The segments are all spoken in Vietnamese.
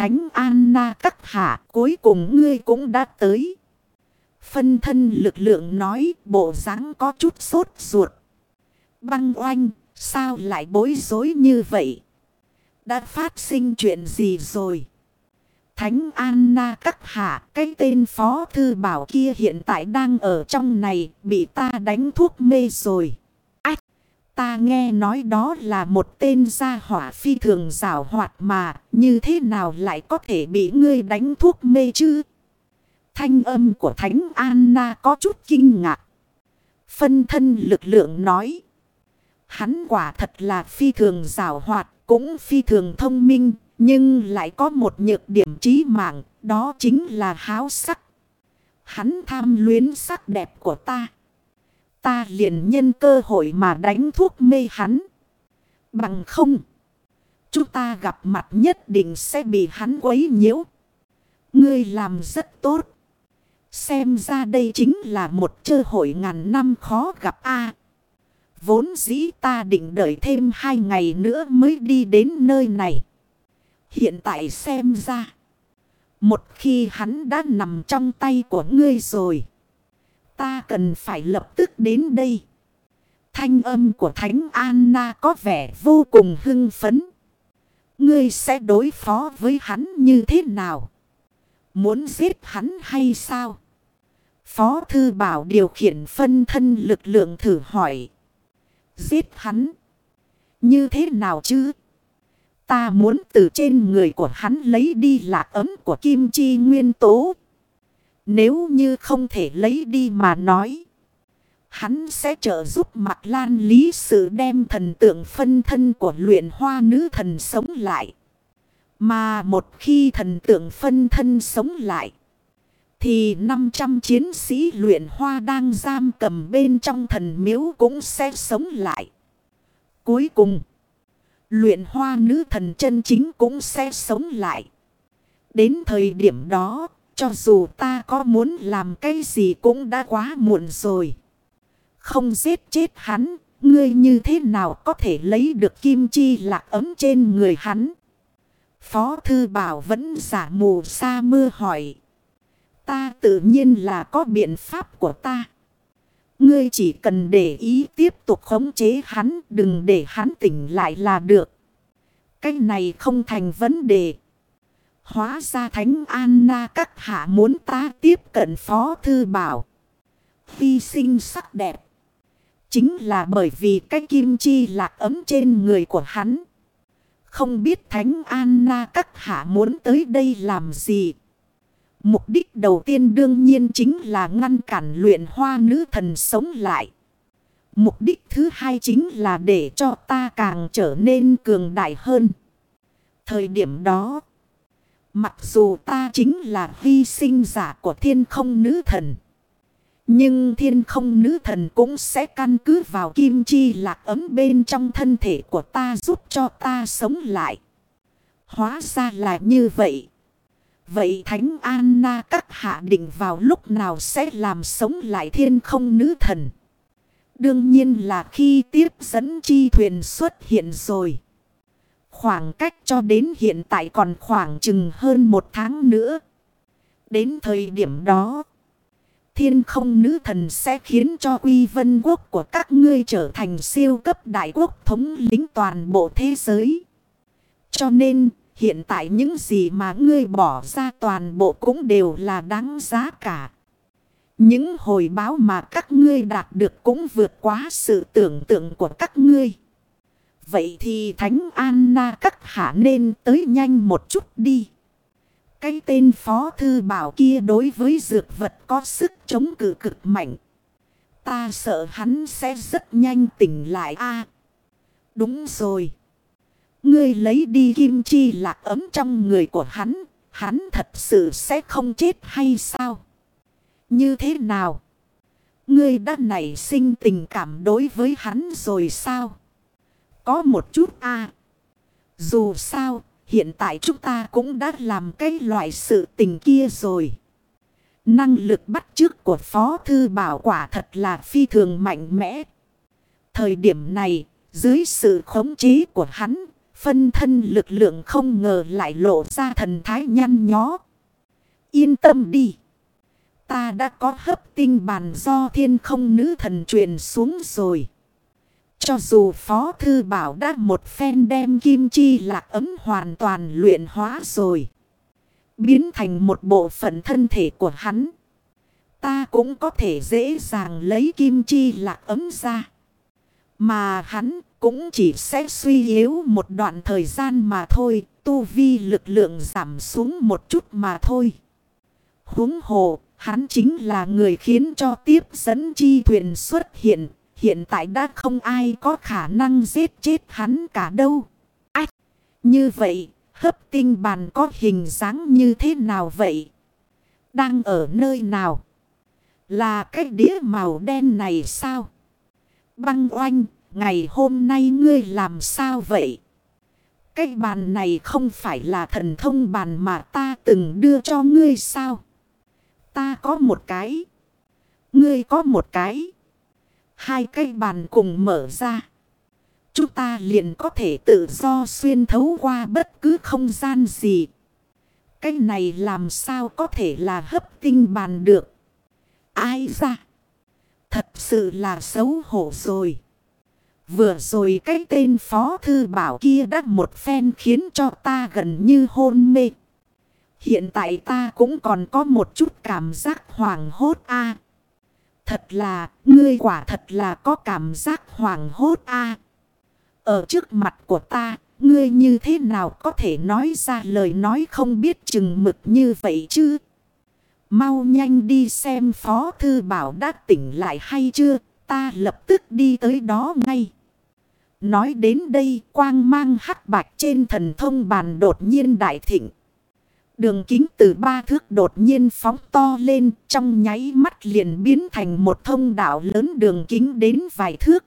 Thánh Anna các hạ cuối cùng ngươi cũng đã tới. Phân thân lực lượng nói bộ dáng có chút sốt ruột. Băng oanh, sao lại bối rối như vậy? Đã phát sinh chuyện gì rồi? Thánh Anna các hạ, cái tên phó thư bảo kia hiện tại đang ở trong này, bị ta đánh thuốc mê rồi. Ta nghe nói đó là một tên gia hỏa phi thường rào hoạt mà, như thế nào lại có thể bị ngươi đánh thuốc mê chứ? Thanh âm của Thánh Anna có chút kinh ngạc. Phân thân lực lượng nói. Hắn quả thật là phi thường rào hoạt, cũng phi thường thông minh, nhưng lại có một nhược điểm trí mạng, đó chính là háo sắc. Hắn tham luyến sắc đẹp của ta. Ta liền nhân cơ hội mà đánh thuốc mê hắn. Bằng không. Chúng ta gặp mặt nhất định sẽ bị hắn quấy nhiễu. Ngươi làm rất tốt. Xem ra đây chính là một cơ hội ngàn năm khó gặp a. vốn dĩ ta định đợi thêm hai ngày nữa mới đi đến nơi này. Hiện tại xem ra. Một khi hắn đã nằm trong tay của ngươi rồi. Ta cần phải lập tức đến đây. Thanh âm của Thánh Anna có vẻ vô cùng hưng phấn. Ngươi sẽ đối phó với hắn như thế nào? Muốn giết hắn hay sao? Phó Thư Bảo điều khiển phân thân lực lượng thử hỏi. Giết hắn? Như thế nào chứ? Ta muốn từ trên người của hắn lấy đi lạc ấm của kim chi nguyên tố. Nếu như không thể lấy đi mà nói. Hắn sẽ trợ giúp mặt lan lý sự đem thần tượng phân thân của luyện hoa nữ thần sống lại. Mà một khi thần tượng phân thân sống lại. Thì 500 chiến sĩ luyện hoa đang giam cầm bên trong thần miếu cũng sẽ sống lại. Cuối cùng. Luyện hoa nữ thần chân chính cũng sẽ sống lại. Đến thời điểm đó, cho dù ta có muốn làm cái gì cũng đã quá muộn rồi. Không giết chết hắn, ngươi như thế nào có thể lấy được kim chi lạc ấm trên người hắn? Phó thư bảo vẫn giả mù sa mưa hỏi. Ta tự nhiên là có biện pháp của ta. Ngươi chỉ cần để ý tiếp tục khống chế hắn, đừng để hắn tỉnh lại là được. Cái này không thành vấn đề. Hóa ra Thánh Anna các hạ muốn ta tiếp cận Phó Thư Bảo. Hy sinh sắc đẹp. Chính là bởi vì cái kim chi lạc ấm trên người của hắn. Không biết Thánh Anna các hạ muốn tới đây làm gì. Mục đích đầu tiên đương nhiên chính là ngăn cản luyện hoa nữ thần sống lại. Mục đích thứ hai chính là để cho ta càng trở nên cường đại hơn. Thời điểm đó, mặc dù ta chính là hy sinh giả của thiên không nữ thần. Nhưng thiên không nữ thần cũng sẽ căn cứ vào kim chi lạc ấm bên trong thân thể của ta giúp cho ta sống lại. Hóa ra là như vậy. Vậy Thánh Anna các hạ định vào lúc nào sẽ làm sống lại thiên không nữ thần? Đương nhiên là khi tiếp dẫn chi thuyền xuất hiện rồi. Khoảng cách cho đến hiện tại còn khoảng chừng hơn một tháng nữa. Đến thời điểm đó, thiên không nữ thần sẽ khiến cho quy vân quốc của các ngươi trở thành siêu cấp đại quốc thống lĩnh toàn bộ thế giới. Cho nên, hiện tại những gì mà ngươi bỏ ra toàn bộ cũng đều là đáng giá cả. Những hồi báo mà các ngươi đạt được cũng vượt quá sự tưởng tượng của các ngươi. Vậy thì Thánh Anna các hạ nên tới nhanh một chút đi. Cái tên phó thư bảo kia đối với dược vật có sức chống cự cực mạnh. Ta sợ hắn sẽ rất nhanh tỉnh lại a Đúng rồi. Ngươi lấy đi kim chi lạc ấm trong người của hắn. Hắn thật sự sẽ không chết hay sao? Như thế nào? Ngươi đã nảy sinh tình cảm đối với hắn rồi sao? Có một chút a Dù sao, hiện tại chúng ta cũng đã làm cái loại sự tình kia rồi. Năng lực bắt chước của Phó Thư Bảo quả thật là phi thường mạnh mẽ. Thời điểm này, dưới sự khống chế của hắn, Phân thân lực lượng không ngờ lại lộ ra thần thái nhăn nhó. Yên tâm đi. Ta đã có hấp tinh bàn do thiên không nữ thần truyền xuống rồi. Cho dù Phó Thư Bảo đã một phen đem kim chi lạc ấm hoàn toàn luyện hóa rồi. Biến thành một bộ phận thân thể của hắn. Ta cũng có thể dễ dàng lấy kim chi lạc ấm ra. Mà hắn cũng chỉ sẽ suy yếu một đoạn thời gian mà thôi. Tu vi lực lượng giảm xuống một chút mà thôi. Húng hồ, hắn chính là người khiến cho tiếp dẫn chi thuyền xuất hiện. Hiện tại đã không ai có khả năng giết chết hắn cả đâu. Ách! Như vậy, hấp tinh bàn có hình dáng như thế nào vậy? Đang ở nơi nào? Là cái đĩa màu đen này sao? Băng oanh, ngày hôm nay ngươi làm sao vậy? Cái bàn này không phải là thần thông bàn mà ta từng đưa cho ngươi sao? Ta có một cái. Ngươi có một cái. Hai cây bàn cùng mở ra. Chúng ta liền có thể tự do xuyên thấu qua bất cứ không gian gì. Cái này làm sao có thể là hấp tinh bàn được. Ai ra? Thật sự là xấu hổ rồi. Vừa rồi cái tên phó thư bảo kia đã một phen khiến cho ta gần như hôn mê. Hiện tại ta cũng còn có một chút cảm giác hoàng hốt a Thật là, ngươi quả thật là có cảm giác hoàng hốt a Ở trước mặt của ta, ngươi như thế nào có thể nói ra lời nói không biết chừng mực như vậy chứ? Mau nhanh đi xem Phó Thư Bảo đã tỉnh lại hay chưa, ta lập tức đi tới đó ngay. Nói đến đây, quang mang hắc bạch trên thần thông bàn đột nhiên đại thịnh. Đường kính từ ba thước đột nhiên phóng to lên trong nháy mắt liền biến thành một thông đạo lớn đường kính đến vài thước.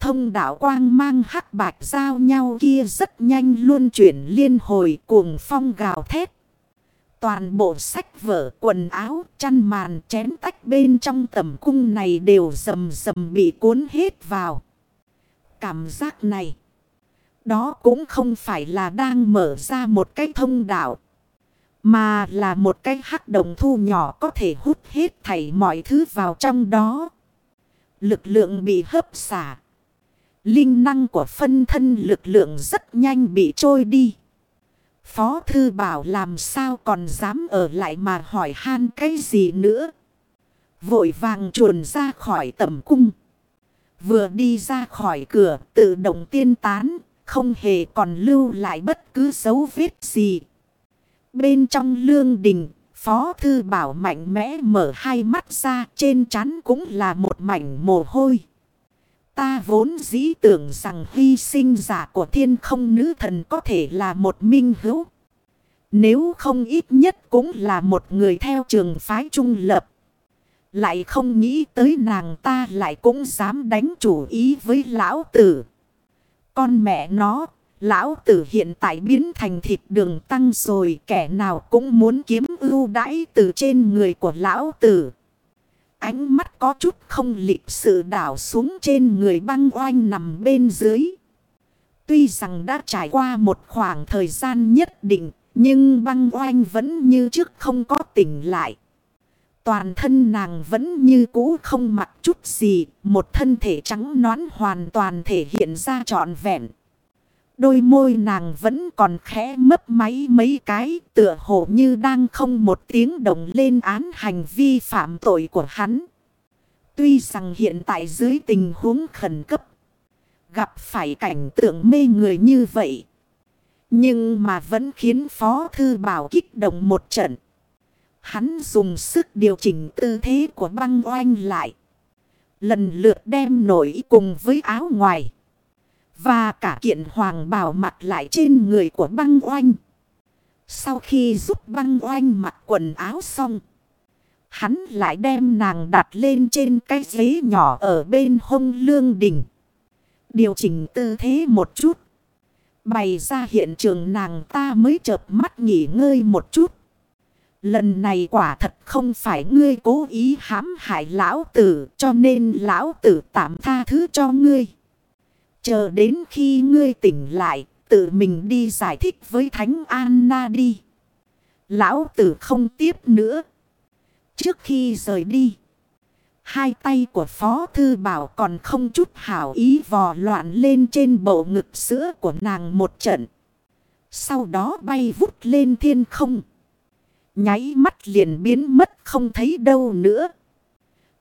Thông đạo quang mang hắc bạch giao nhau kia rất nhanh luôn chuyển liên hồi cuồng phong gào thét. Toàn bộ sách vở, quần áo, chăn màn, chén tách bên trong tầm cung này đều rầm rầm bị cuốn hết vào. Cảm giác này, đó cũng không phải là đang mở ra một cái thông đạo. Mà là một cái hắc đồng thu nhỏ có thể hút hết thảy mọi thứ vào trong đó. Lực lượng bị hấp xả. Linh năng của phân thân lực lượng rất nhanh bị trôi đi. Phó thư bảo làm sao còn dám ở lại mà hỏi han cái gì nữa. Vội vàng chuồn ra khỏi tầm cung. Vừa đi ra khỏi cửa, tự động tiên tán. Không hề còn lưu lại bất cứ dấu vết gì. Bên trong lương đình, Phó Thư Bảo mạnh mẽ mở hai mắt ra trên chắn cũng là một mảnh mồ hôi. Ta vốn dĩ tưởng rằng hy sinh giả của thiên không nữ thần có thể là một minh hữu. Nếu không ít nhất cũng là một người theo trường phái trung lập. Lại không nghĩ tới nàng ta lại cũng dám đánh chủ ý với lão tử. Con mẹ nó Lão tử hiện tại biến thành thịt đường tăng rồi kẻ nào cũng muốn kiếm ưu đãi từ trên người của lão tử. Ánh mắt có chút không lịch sự đảo xuống trên người băng oanh nằm bên dưới. Tuy rằng đã trải qua một khoảng thời gian nhất định, nhưng băng oanh vẫn như trước không có tỉnh lại. Toàn thân nàng vẫn như cũ không mặc chút gì, một thân thể trắng nõn hoàn toàn thể hiện ra trọn vẹn. Đôi môi nàng vẫn còn khẽ mấp máy mấy cái tựa hồ như đang không một tiếng động lên án hành vi phạm tội của hắn. Tuy rằng hiện tại dưới tình huống khẩn cấp, gặp phải cảnh tượng mê người như vậy. Nhưng mà vẫn khiến Phó Thư Bảo kích động một trận. Hắn dùng sức điều chỉnh tư thế của băng oanh lại. Lần lượt đem nổi cùng với áo ngoài. Và cả kiện hoàng bào mặc lại trên người của băng oanh. Sau khi giúp băng oanh mặc quần áo xong. Hắn lại đem nàng đặt lên trên cái ghế nhỏ ở bên hông lương đỉnh Điều chỉnh tư thế một chút. Bày ra hiện trường nàng ta mới chợp mắt nghỉ ngơi một chút. Lần này quả thật không phải ngươi cố ý hãm hại lão tử, cho nên lão tử tạm tha thứ cho ngươi. Chờ đến khi ngươi tỉnh lại, tự mình đi giải thích với Thánh Anna đi. Lão tử không tiếp nữa. Trước khi rời đi. Hai tay của Phó Thư Bảo còn không chút hảo ý vò loạn lên trên bộ ngực sữa của nàng một trận. Sau đó bay vút lên thiên không. Nháy mắt liền biến mất không thấy đâu nữa.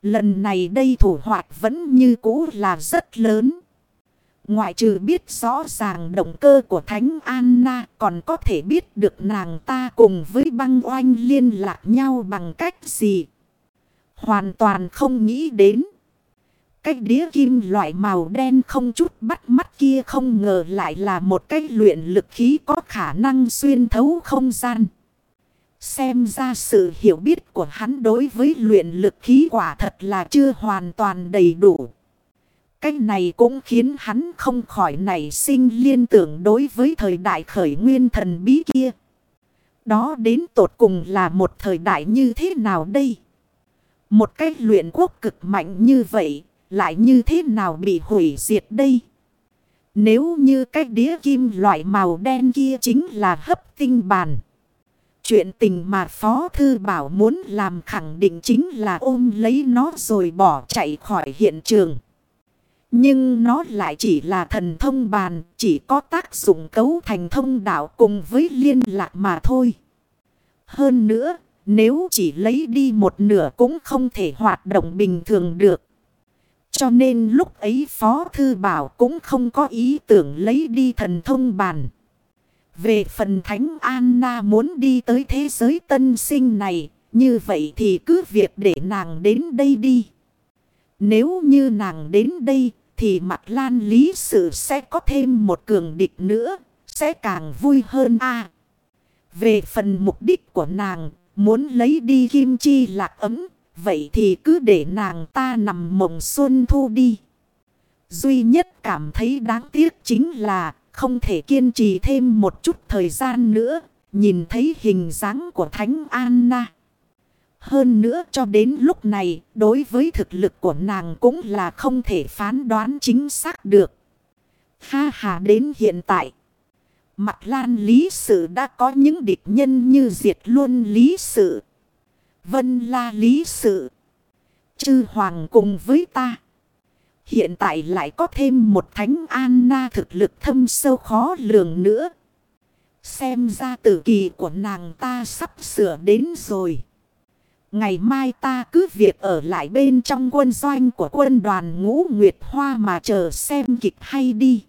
Lần này đây thủ hoạt vẫn như cũ là rất lớn. Ngoại trừ biết rõ ràng động cơ của Thánh Anna, còn có thể biết được nàng ta cùng với băng oanh liên lạc nhau bằng cách gì. Hoàn toàn không nghĩ đến. Cái đĩa kim loại màu đen không chút bắt mắt kia không ngờ lại là một cái luyện lực khí có khả năng xuyên thấu không gian. Xem ra sự hiểu biết của hắn đối với luyện lực khí quả thật là chưa hoàn toàn đầy đủ. Cái này cũng khiến hắn không khỏi nảy sinh liên tưởng đối với thời đại khởi nguyên thần bí kia. Đó đến tột cùng là một thời đại như thế nào đây? Một cái luyện quốc cực mạnh như vậy, lại như thế nào bị hủy diệt đây? Nếu như cái đĩa kim loại màu đen kia chính là hấp tinh bàn. Chuyện tình mà Phó Thư Bảo muốn làm khẳng định chính là ôm lấy nó rồi bỏ chạy khỏi hiện trường. Nhưng nó lại chỉ là thần thông bàn, chỉ có tác dụng cấu thành thông đạo cùng với liên lạc mà thôi. Hơn nữa, nếu chỉ lấy đi một nửa cũng không thể hoạt động bình thường được. Cho nên lúc ấy Phó Thư Bảo cũng không có ý tưởng lấy đi thần thông bàn. Về phần Thánh Anna muốn đi tới thế giới tân sinh này, như vậy thì cứ việc để nàng đến đây đi. Nếu như nàng đến đây, thì mặt lan lý sự sẽ có thêm một cường địch nữa, sẽ càng vui hơn a Về phần mục đích của nàng, muốn lấy đi kim chi lạc ấm, vậy thì cứ để nàng ta nằm mộng xuân thu đi. Duy nhất cảm thấy đáng tiếc chính là không thể kiên trì thêm một chút thời gian nữa, nhìn thấy hình dáng của Thánh Anna. Hơn nữa cho đến lúc này, đối với thực lực của nàng cũng là không thể phán đoán chính xác được. Ha ha đến hiện tại. Mặt lan lý sự đã có những địch nhân như diệt luôn lý sự. Vân la lý sự. Chư hoàng cùng với ta. Hiện tại lại có thêm một thánh Anna thực lực thâm sâu khó lường nữa. Xem ra tử kỳ của nàng ta sắp sửa đến rồi. Ngày mai ta cứ việc ở lại bên trong quân doanh của quân đoàn ngũ Nguyệt Hoa mà chờ xem kịch hay đi.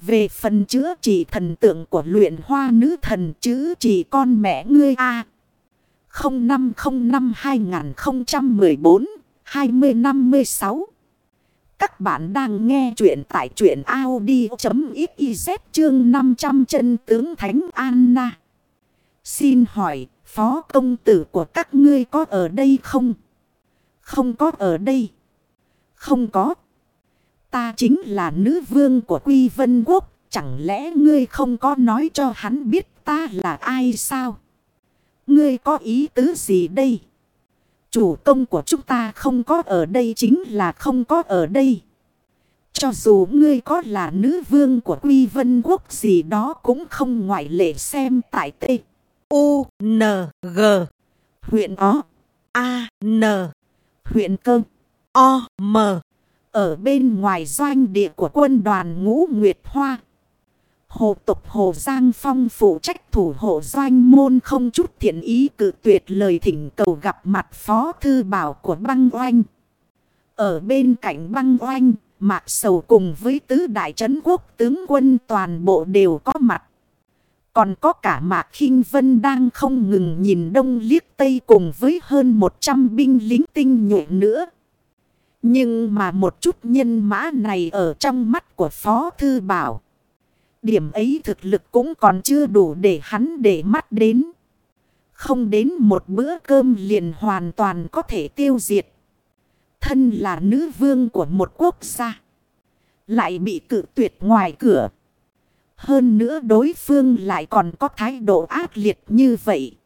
Về phần chữa trị thần tượng của luyện hoa nữ thần chữ chỉ con mẹ ngươi A. 0505 2014 2056 Các bạn đang nghe chuyện tại chuyện Audi.xyz chương 500 chân tướng Thánh Anna. Xin hỏi Phó công tử của các ngươi có ở đây không? Không có ở đây. Không có. Ta chính là nữ vương của Quy Vân Quốc. Chẳng lẽ ngươi không có nói cho hắn biết ta là ai sao? Ngươi có ý tứ gì đây? Chủ công của chúng ta không có ở đây chính là không có ở đây. Cho dù ngươi có là nữ vương của Quy Vân Quốc gì đó cũng không ngoại lệ xem tại tê. U, N, G. Huyện O. A, N. Huyện Cơ. O, M. Ở bên ngoài doanh địa của quân đoàn ngũ Nguyệt Hoa. Hồ tục Hồ Giang Phong phụ trách thủ hộ doanh môn không chút thiện ý cử tuyệt lời thỉnh cầu gặp mặt phó thư bảo của băng oanh. Ở bên cạnh băng oanh, Mạc Sầu cùng với tứ đại trấn quốc tướng quân toàn bộ đều có mặt. Còn có cả Mạc khinh Vân đang không ngừng nhìn đông liếc tây cùng với hơn 100 binh lính tinh nhuệ nữa. Nhưng mà một chút nhân mã này ở trong mắt của Phó Thư Bảo. Điểm ấy thực lực cũng còn chưa đủ để hắn để mắt đến. Không đến một bữa cơm liền hoàn toàn có thể tiêu diệt. Thân là nữ vương của một quốc gia. Lại bị cự tuyệt ngoài cửa. Hơn nữa đối phương lại còn có thái độ ác liệt như vậy.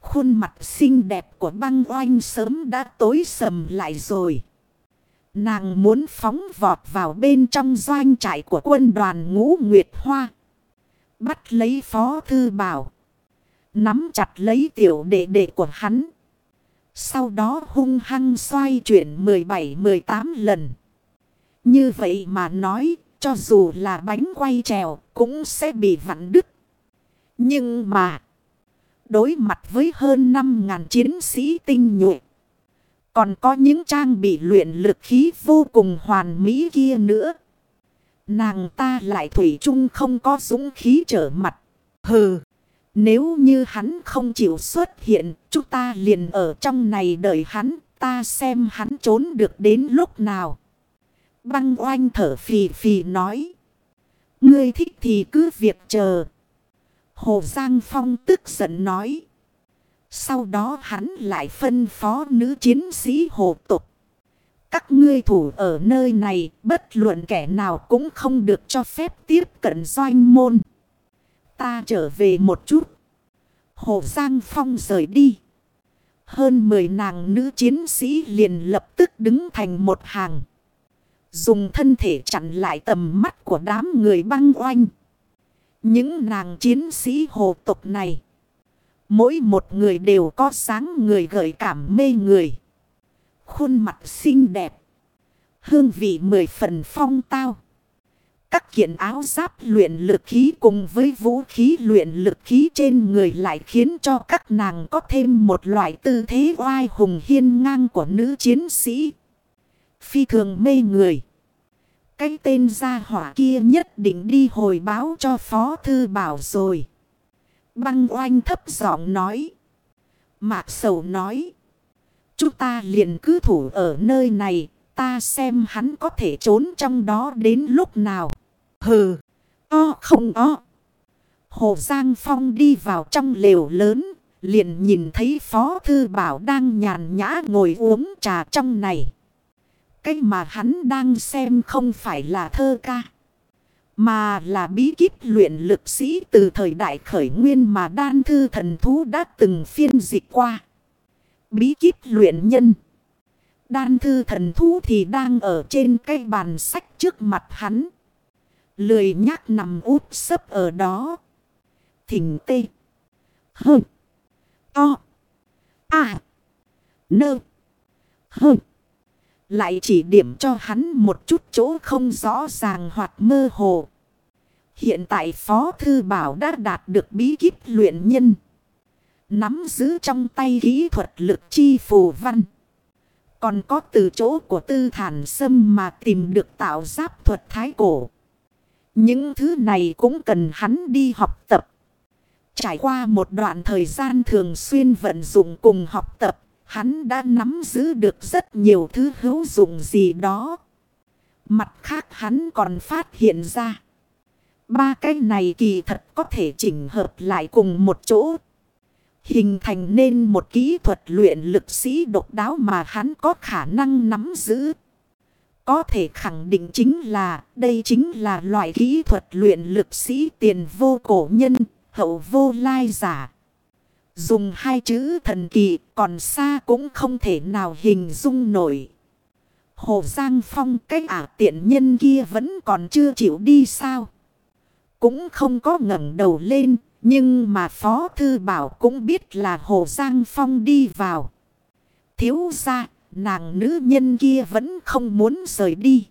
Khuôn mặt xinh đẹp của băng oanh sớm đã tối sầm lại rồi. Nàng muốn phóng vọt vào bên trong doanh trại của quân đoàn ngũ Nguyệt Hoa. Bắt lấy phó thư bảo. Nắm chặt lấy tiểu đệ đệ của hắn. Sau đó hung hăng xoay chuyển 17-18 lần. Như vậy mà nói, cho dù là bánh quay trèo cũng sẽ bị vặn đứt. Nhưng mà, đối mặt với hơn 5.000 chiến sĩ tinh nhuệ, còn có những trang bị luyện lực khí vô cùng hoàn mỹ kia nữa. Nàng ta lại thủy chung không có dũng khí trở mặt. Hừ, nếu như hắn không chịu xuất hiện, chúng ta liền ở trong này đợi hắn, ta xem hắn trốn được đến lúc nào. Băng oanh thở phì phì nói. Ngươi thích thì cứ việc chờ. Hồ Giang Phong tức giận nói. Sau đó hắn lại phân phó nữ chiến sĩ hồ tục. Các ngươi thủ ở nơi này, bất luận kẻ nào cũng không được cho phép tiếp cận doanh môn. Ta trở về một chút. Hồ Giang Phong rời đi. Hơn 10 nàng nữ chiến sĩ liền lập tức đứng thành một hàng. Dùng thân thể chặn lại tầm mắt của đám người băng oanh. Những nàng chiến sĩ hồ tục này. Mỗi một người đều có sáng người gợi cảm mê người. Khuôn mặt xinh đẹp. Hương vị mười phần phong tao. Các kiện áo giáp luyện lực khí cùng với vũ khí luyện lực khí trên người lại khiến cho các nàng có thêm một loại tư thế oai hùng hiên ngang của nữ chiến sĩ. Phi thường mê người. Cái tên gia hỏa kia nhất định đi hồi báo cho Phó Thư Bảo rồi. Băng oanh thấp giọng nói. Mạc Sầu nói. Chúng ta liền cứ thủ ở nơi này. Ta xem hắn có thể trốn trong đó đến lúc nào. Hừ. O không o. Hồ Giang Phong đi vào trong lều lớn. Liền nhìn thấy Phó Thư Bảo đang nhàn nhã ngồi uống trà trong này. Cái mà hắn đang xem không phải là thơ ca. Mà là bí kíp luyện lực sĩ từ thời đại khởi nguyên mà đan thư thần thú đã từng phiên dịch qua. Bí kíp luyện nhân. Đan thư thần thú thì đang ở trên cây bàn sách trước mặt hắn. Lười nhác nằm úp sấp ở đó. Thỉnh tê. Hơ. To. À. Nơ. Hơ. Lại chỉ điểm cho hắn một chút chỗ không rõ ràng hoặc mơ hồ. Hiện tại Phó Thư Bảo đã đạt được bí kíp luyện nhân. Nắm giữ trong tay kỹ thuật lực chi phù văn. Còn có từ chỗ của tư thản sâm mà tìm được tạo giáp thuật thái cổ. Những thứ này cũng cần hắn đi học tập. Trải qua một đoạn thời gian thường xuyên vận dụng cùng học tập. Hắn đã nắm giữ được rất nhiều thứ hữu dụng gì đó. Mặt khác hắn còn phát hiện ra. Ba cái này kỳ thật có thể chỉnh hợp lại cùng một chỗ. Hình thành nên một kỹ thuật luyện lực sĩ độc đáo mà hắn có khả năng nắm giữ. Có thể khẳng định chính là đây chính là loại kỹ thuật luyện lực sĩ tiền vô cổ nhân, hậu vô lai giả. Dùng hai chữ thần kỳ còn xa cũng không thể nào hình dung nổi. Hồ Giang Phong, cái ả tiện nhân kia vẫn còn chưa chịu đi sao. Cũng không có ngẩng đầu lên. Nhưng mà Phó Thư Bảo cũng biết là Hồ Giang Phong đi vào. Thiếu ra nàng nữ nhân kia vẫn không muốn rời đi.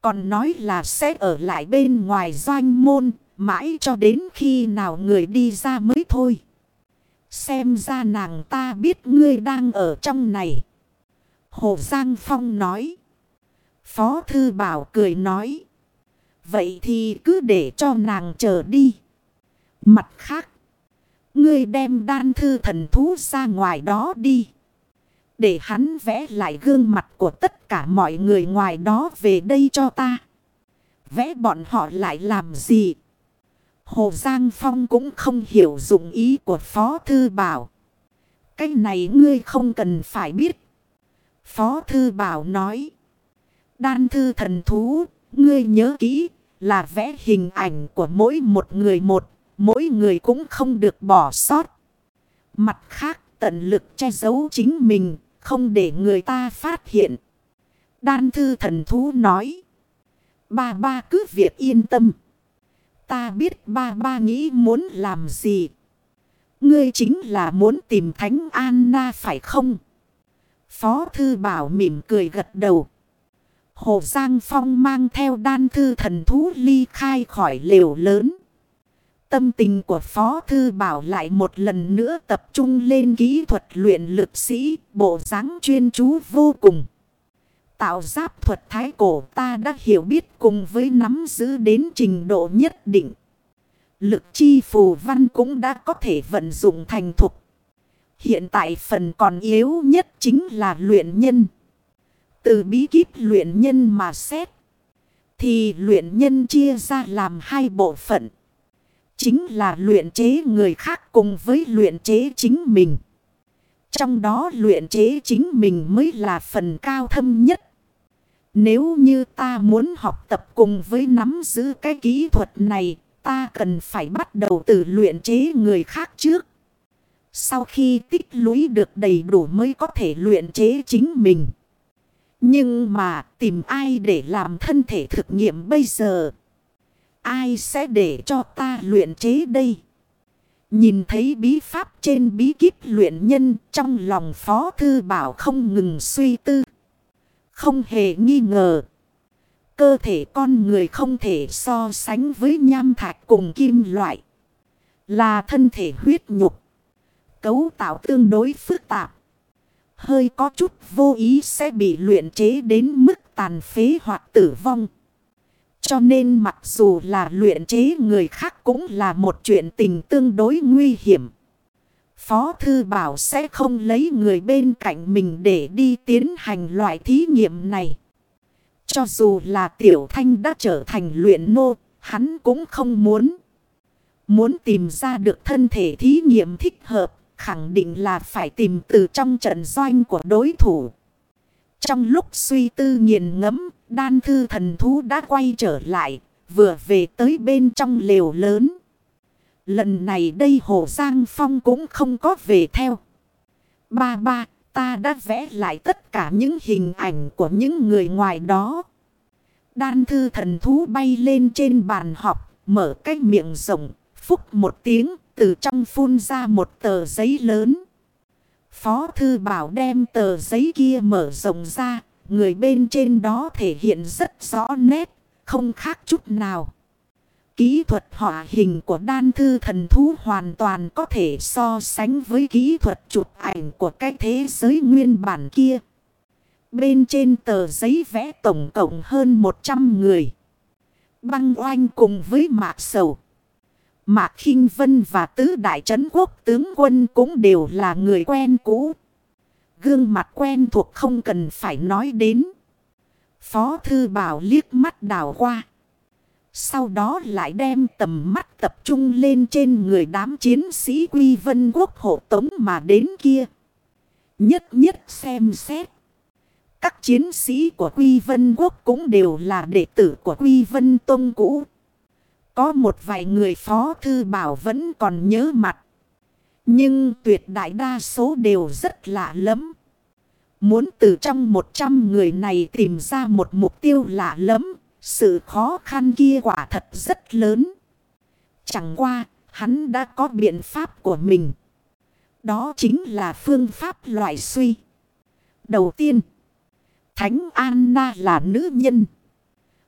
Còn nói là sẽ ở lại bên ngoài doanh môn. Mãi cho đến khi nào người đi ra mới thôi. Xem ra nàng ta biết ngươi đang ở trong này. Hồ Giang Phong nói. Phó Thư Bảo cười nói. Vậy thì cứ để cho nàng chờ đi. Mặt khác. Ngươi đem đan thư thần thú ra ngoài đó đi. Để hắn vẽ lại gương mặt của tất cả mọi người ngoài đó về đây cho ta. Vẽ bọn họ lại làm gì? Hồ Giang Phong cũng không hiểu dụng ý của Phó Thư Bảo. Cái này ngươi không cần phải biết. Phó Thư Bảo nói. Đan thư thần thú, ngươi nhớ kỹ là vẽ hình ảnh của mỗi một người một. Mỗi người cũng không được bỏ sót. Mặt khác tận lực che giấu chính mình, không để người ta phát hiện. Đan thư thần thú nói. Ba ba cứ việc yên tâm. Ta biết ba ba nghĩ muốn làm gì. Ngươi chính là muốn tìm Thánh Anna phải không? Phó Thư Bảo mỉm cười gật đầu. Hồ Giang Phong mang theo đan thư thần thú ly khai khỏi liều lớn. Tâm tình của Phó Thư Bảo lại một lần nữa tập trung lên kỹ thuật luyện lực sĩ, bộ dáng chuyên chú vô cùng. Tạo giáp thuật thái cổ, ta đã hiểu biết cùng với nắm giữ đến trình độ nhất định. Lực chi phù văn cũng đã có thể vận dụng thành thục. Hiện tại phần còn yếu nhất chính là luyện nhân. Từ bí kíp luyện nhân mà xét. Thì luyện nhân chia ra làm hai bộ phận. Chính là luyện chế người khác cùng với luyện chế chính mình. Trong đó luyện chế chính mình mới là phần cao thâm nhất. Nếu như ta muốn học tập cùng với nắm giữ cái kỹ thuật này, ta cần phải bắt đầu từ luyện chế người khác trước. Sau khi tích lũy được đầy đủ mới có thể luyện chế chính mình. Nhưng mà tìm ai để làm thân thể thực nghiệm bây giờ? Ai sẽ để cho ta luyện chế đây? Nhìn thấy bí pháp trên bí kíp luyện nhân trong lòng Phó Thư Bảo không ngừng suy tư. Không hề nghi ngờ. Cơ thể con người không thể so sánh với nham thạch cùng kim loại. Là thân thể huyết nhục. Cấu tạo tương đối phức tạp. Hơi có chút vô ý sẽ bị luyện chế đến mức tàn phế hoặc tử vong. Cho nên mặc dù là luyện chế người khác cũng là một chuyện tình tương đối nguy hiểm. Phó Thư Bảo sẽ không lấy người bên cạnh mình để đi tiến hành loại thí nghiệm này. Cho dù là Tiểu Thanh đã trở thành luyện nô, hắn cũng không muốn. Muốn tìm ra được thân thể thí nghiệm thích hợp, khẳng định là phải tìm từ trong trận doanh của đối thủ. Trong lúc suy tư nghiền ngẫm, đan thư thần thú đã quay trở lại, vừa về tới bên trong lều lớn. Lần này đây Hồ Giang Phong cũng không có về theo. Ba ba, ta đã vẽ lại tất cả những hình ảnh của những người ngoài đó. Đan thư thần thú bay lên trên bàn họp, mở cái miệng rộng, phúc một tiếng, từ trong phun ra một tờ giấy lớn. Phó thư bảo đem tờ giấy kia mở rộng ra, người bên trên đó thể hiện rất rõ nét, không khác chút nào. Kỹ thuật họa hình của đan thư thần thú hoàn toàn có thể so sánh với kỹ thuật chụp ảnh của cái thế giới nguyên bản kia. Bên trên tờ giấy vẽ tổng cộng hơn 100 người. Băng oanh cùng với mạc sầu. Mạc khinh Vân và tứ đại trấn quốc tướng quân cũng đều là người quen cũ. Gương mặt quen thuộc không cần phải nói đến. Phó thư bảo liếc mắt đảo qua. Sau đó lại đem tầm mắt tập trung lên trên người đám chiến sĩ quy vân quốc hộ tống mà đến kia. Nhất nhất xem xét. Các chiến sĩ của Quy Vân Quốc cũng đều là đệ tử của Quy Vân Tông cũ. Có một vài người phó thư bảo vẫn còn nhớ mặt. Nhưng tuyệt đại đa số đều rất lạ lắm. Muốn từ trong 100 người này tìm ra một mục tiêu lạ lắm. Sự khó khăn kia quả thật rất lớn. Chẳng qua, hắn đã có biện pháp của mình. Đó chính là phương pháp loại suy. Đầu tiên, Thánh Anna là nữ nhân.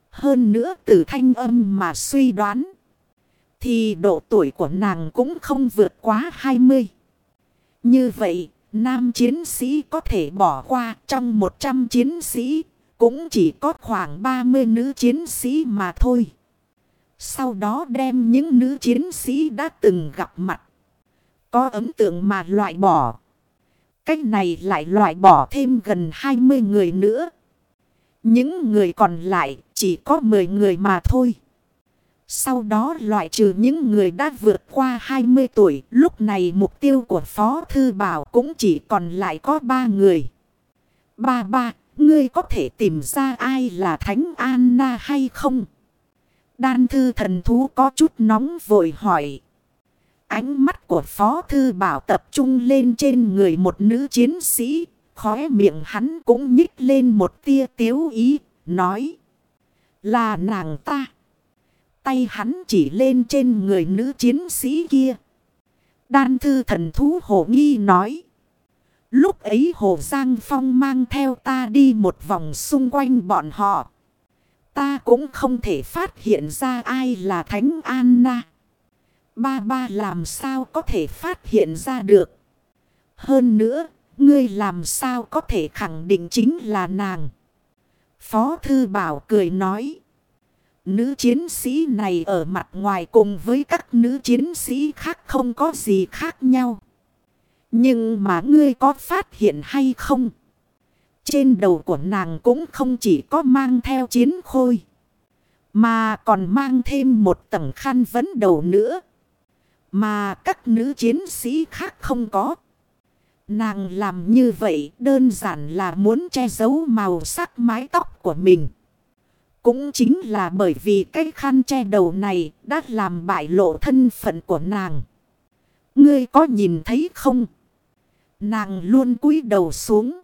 Hơn nữa từ thanh âm mà suy đoán. Thì độ tuổi của nàng cũng không vượt quá 20. Như vậy, nam chiến sĩ có thể bỏ qua trong 100 chiến sĩ. Cũng chỉ có khoảng 30 nữ chiến sĩ mà thôi. Sau đó đem những nữ chiến sĩ đã từng gặp mặt. Có ấn tượng mà loại bỏ. Cách này lại loại bỏ thêm gần 20 người nữa. Những người còn lại chỉ có 10 người mà thôi. Sau đó loại trừ những người đã vượt qua 20 tuổi. Lúc này mục tiêu của Phó Thư Bảo cũng chỉ còn lại có 3 người. Ba ba, ngươi có thể tìm ra ai là Thánh Anna hay không? Đan thư thần thú có chút nóng vội hỏi. Ánh mắt của Phó Thư Bảo tập trung lên trên người một nữ chiến sĩ. Khóe miệng hắn cũng nhích lên một tia tiếu ý, nói. Là nàng ta. Tay hắn chỉ lên trên người nữ chiến sĩ kia. Đan thư thần thú hồ nghi nói. Lúc ấy Hồ Giang Phong mang theo ta đi một vòng xung quanh bọn họ. Ta cũng không thể phát hiện ra ai là Thánh Anna. Ba ba làm sao có thể phát hiện ra được. Hơn nữa, ngươi làm sao có thể khẳng định chính là nàng. Phó Thư Bảo cười nói. Nữ chiến sĩ này ở mặt ngoài cùng với các nữ chiến sĩ khác không có gì khác nhau. Nhưng mà ngươi có phát hiện hay không? Trên đầu của nàng cũng không chỉ có mang theo chiến khôi. Mà còn mang thêm một tầng khăn vấn đầu nữa. Mà các nữ chiến sĩ khác không có. Nàng làm như vậy đơn giản là muốn che giấu màu sắc mái tóc của mình. Cũng chính là bởi vì cái khăn che đầu này đã làm bại lộ thân phận của nàng. Ngươi có nhìn thấy không? Nàng luôn cúi đầu xuống.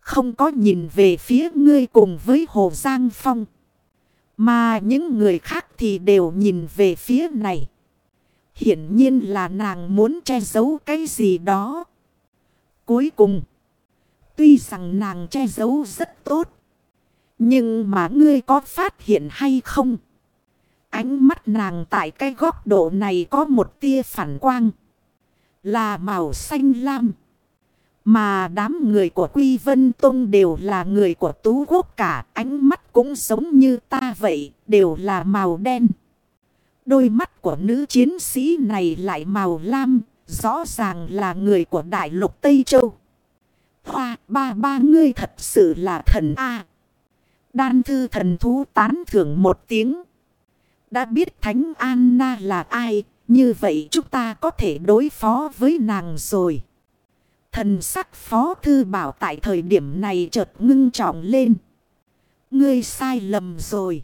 Không có nhìn về phía ngươi cùng với Hồ Giang Phong. Mà những người khác thì đều nhìn về phía này. Hiển nhiên là nàng muốn che giấu cái gì đó. Cuối cùng, tuy rằng nàng che giấu rất tốt. Nhưng mà ngươi có phát hiện hay không? Ánh mắt nàng tại cái góc độ này có một tia phản quang. Là màu xanh lam. Mà đám người của Quy Vân Tông đều là người của Tú Quốc cả. Ánh mắt cũng giống như ta vậy. Đều là màu đen. Đôi mắt của nữ chiến sĩ này lại màu lam. Rõ ràng là người của Đại lục Tây Châu. Hoa, ba ba, ngươi thật sự là thần A. Đan thư thần thú tán thưởng một tiếng. Đã biết Thánh Anna là ai. Như vậy chúng ta có thể đối phó với nàng rồi. Thần sắc phó thư bảo tại thời điểm này chợt ngưng trọng lên. Ngươi sai lầm rồi.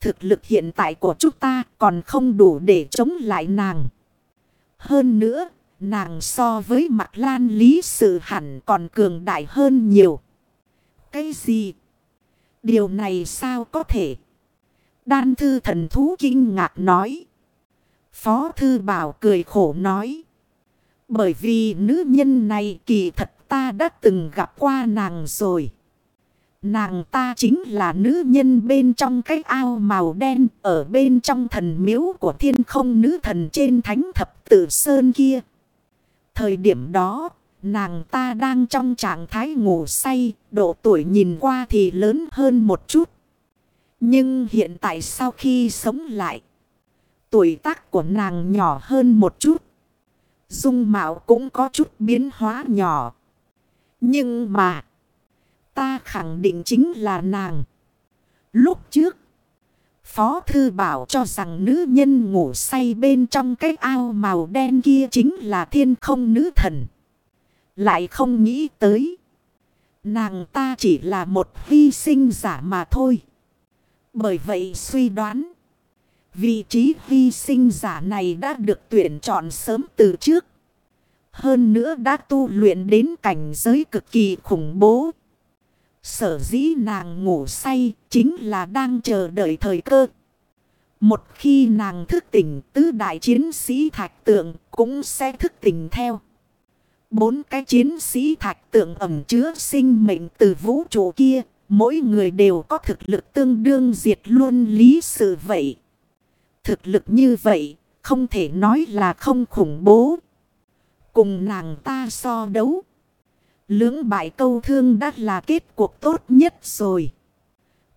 Thực lực hiện tại của chúng ta còn không đủ để chống lại nàng. Hơn nữa, nàng so với mặt lan lý sự hẳn còn cường đại hơn nhiều. Cái gì? Điều này sao có thể? Đan thư thần thú kinh ngạc nói. Phó thư bảo cười khổ nói. Bởi vì nữ nhân này kỳ thật ta đã từng gặp qua nàng rồi. Nàng ta chính là nữ nhân bên trong cái ao màu đen ở bên trong thần miếu của thiên không nữ thần trên thánh thập tử sơn kia. Thời điểm đó, nàng ta đang trong trạng thái ngủ say, độ tuổi nhìn qua thì lớn hơn một chút. Nhưng hiện tại sau khi sống lại, tuổi tác của nàng nhỏ hơn một chút. Dung mạo cũng có chút biến hóa nhỏ. Nhưng mà. Ta khẳng định chính là nàng. Lúc trước. Phó thư bảo cho rằng nữ nhân ngủ say bên trong cái ao màu đen kia chính là thiên không nữ thần. Lại không nghĩ tới. Nàng ta chỉ là một hy sinh giả mà thôi. Bởi vậy suy đoán. Vị trí hy sinh giả này đã được tuyển chọn sớm từ trước. Hơn nữa đã tu luyện đến cảnh giới cực kỳ khủng bố. Sở dĩ nàng ngủ say chính là đang chờ đợi thời cơ. Một khi nàng thức tỉnh, tứ đại chiến sĩ thạch tượng cũng sẽ thức tỉnh theo. Bốn cái chiến sĩ thạch tượng ẩm chứa sinh mệnh từ vũ trụ kia. Mỗi người đều có thực lực tương đương diệt luôn lý sự vậy. Thực lực như vậy, không thể nói là không khủng bố. Cùng nàng ta so đấu. Lưỡng bại câu thương đã là kết cuộc tốt nhất rồi.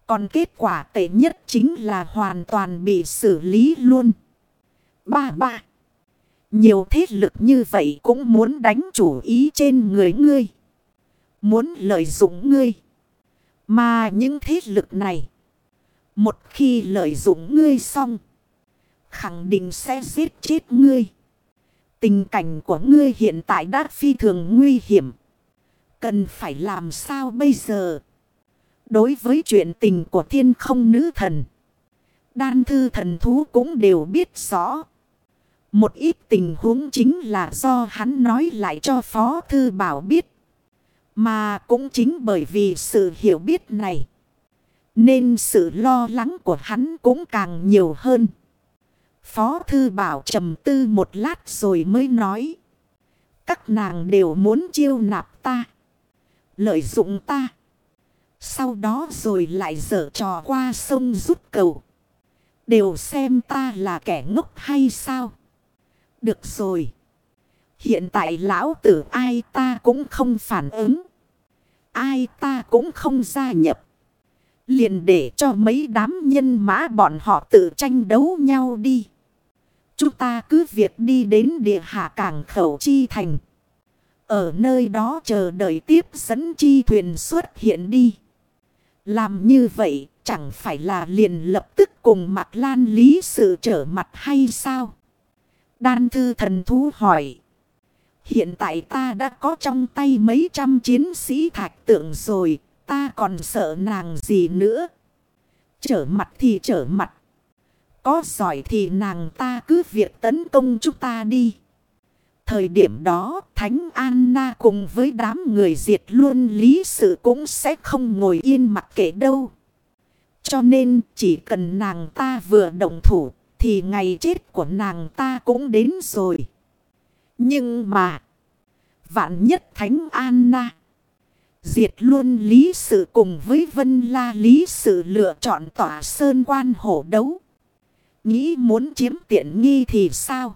Còn kết quả tệ nhất chính là hoàn toàn bị xử lý luôn. Ba ba. Nhiều thế lực như vậy cũng muốn đánh chủ ý trên người ngươi. Muốn lợi dụng ngươi. Mà những thế lực này. Một khi lợi dụng ngươi xong khẳng định sẽ giết chết ngươi. Tình cảnh của ngươi hiện tại đã phi thường nguy hiểm. Cần phải làm sao bây giờ? Đối với chuyện tình của thiên không nữ thần. Đan thư thần thú cũng đều biết rõ. Một ít tình huống chính là do hắn nói lại cho Phó Thư Bảo biết. Mà cũng chính bởi vì sự hiểu biết này. Nên sự lo lắng của hắn cũng càng nhiều hơn. Phó thư bảo trầm tư một lát rồi mới nói. Các nàng đều muốn chiêu nạp ta. Lợi dụng ta. Sau đó rồi lại dở trò qua sông rút cầu. Đều xem ta là kẻ ngốc hay sao. Được rồi. Hiện tại lão tử ai ta cũng không phản ứng. Ai ta cũng không gia nhập. Liền để cho mấy đám nhân mã bọn họ tự tranh đấu nhau đi. Chúng ta cứ việc đi đến địa hạ cảng khẩu chi thành. Ở nơi đó chờ đợi tiếp dẫn chi thuyền xuất hiện đi. Làm như vậy chẳng phải là liền lập tức cùng mặt lan lý sự trở mặt hay sao? Đan thư thần thú hỏi. Hiện tại ta đã có trong tay mấy trăm chiến sĩ thạch tượng rồi. Ta còn sợ nàng gì nữa? Trở mặt thì trở mặt. Có giỏi thì nàng ta cứ việc tấn công chúng ta đi. Thời điểm đó, Thánh Anna cùng với đám người diệt luôn lý sự cũng sẽ không ngồi yên mặc kệ đâu. Cho nên, chỉ cần nàng ta vừa động thủ, thì ngày chết của nàng ta cũng đến rồi. Nhưng mà, vạn nhất Thánh Anna diệt luôn lý sự cùng với Vân La lý sự lựa chọn tỏa sơn quan hổ đấu. Nghĩ muốn chiếm tiện nghi thì sao?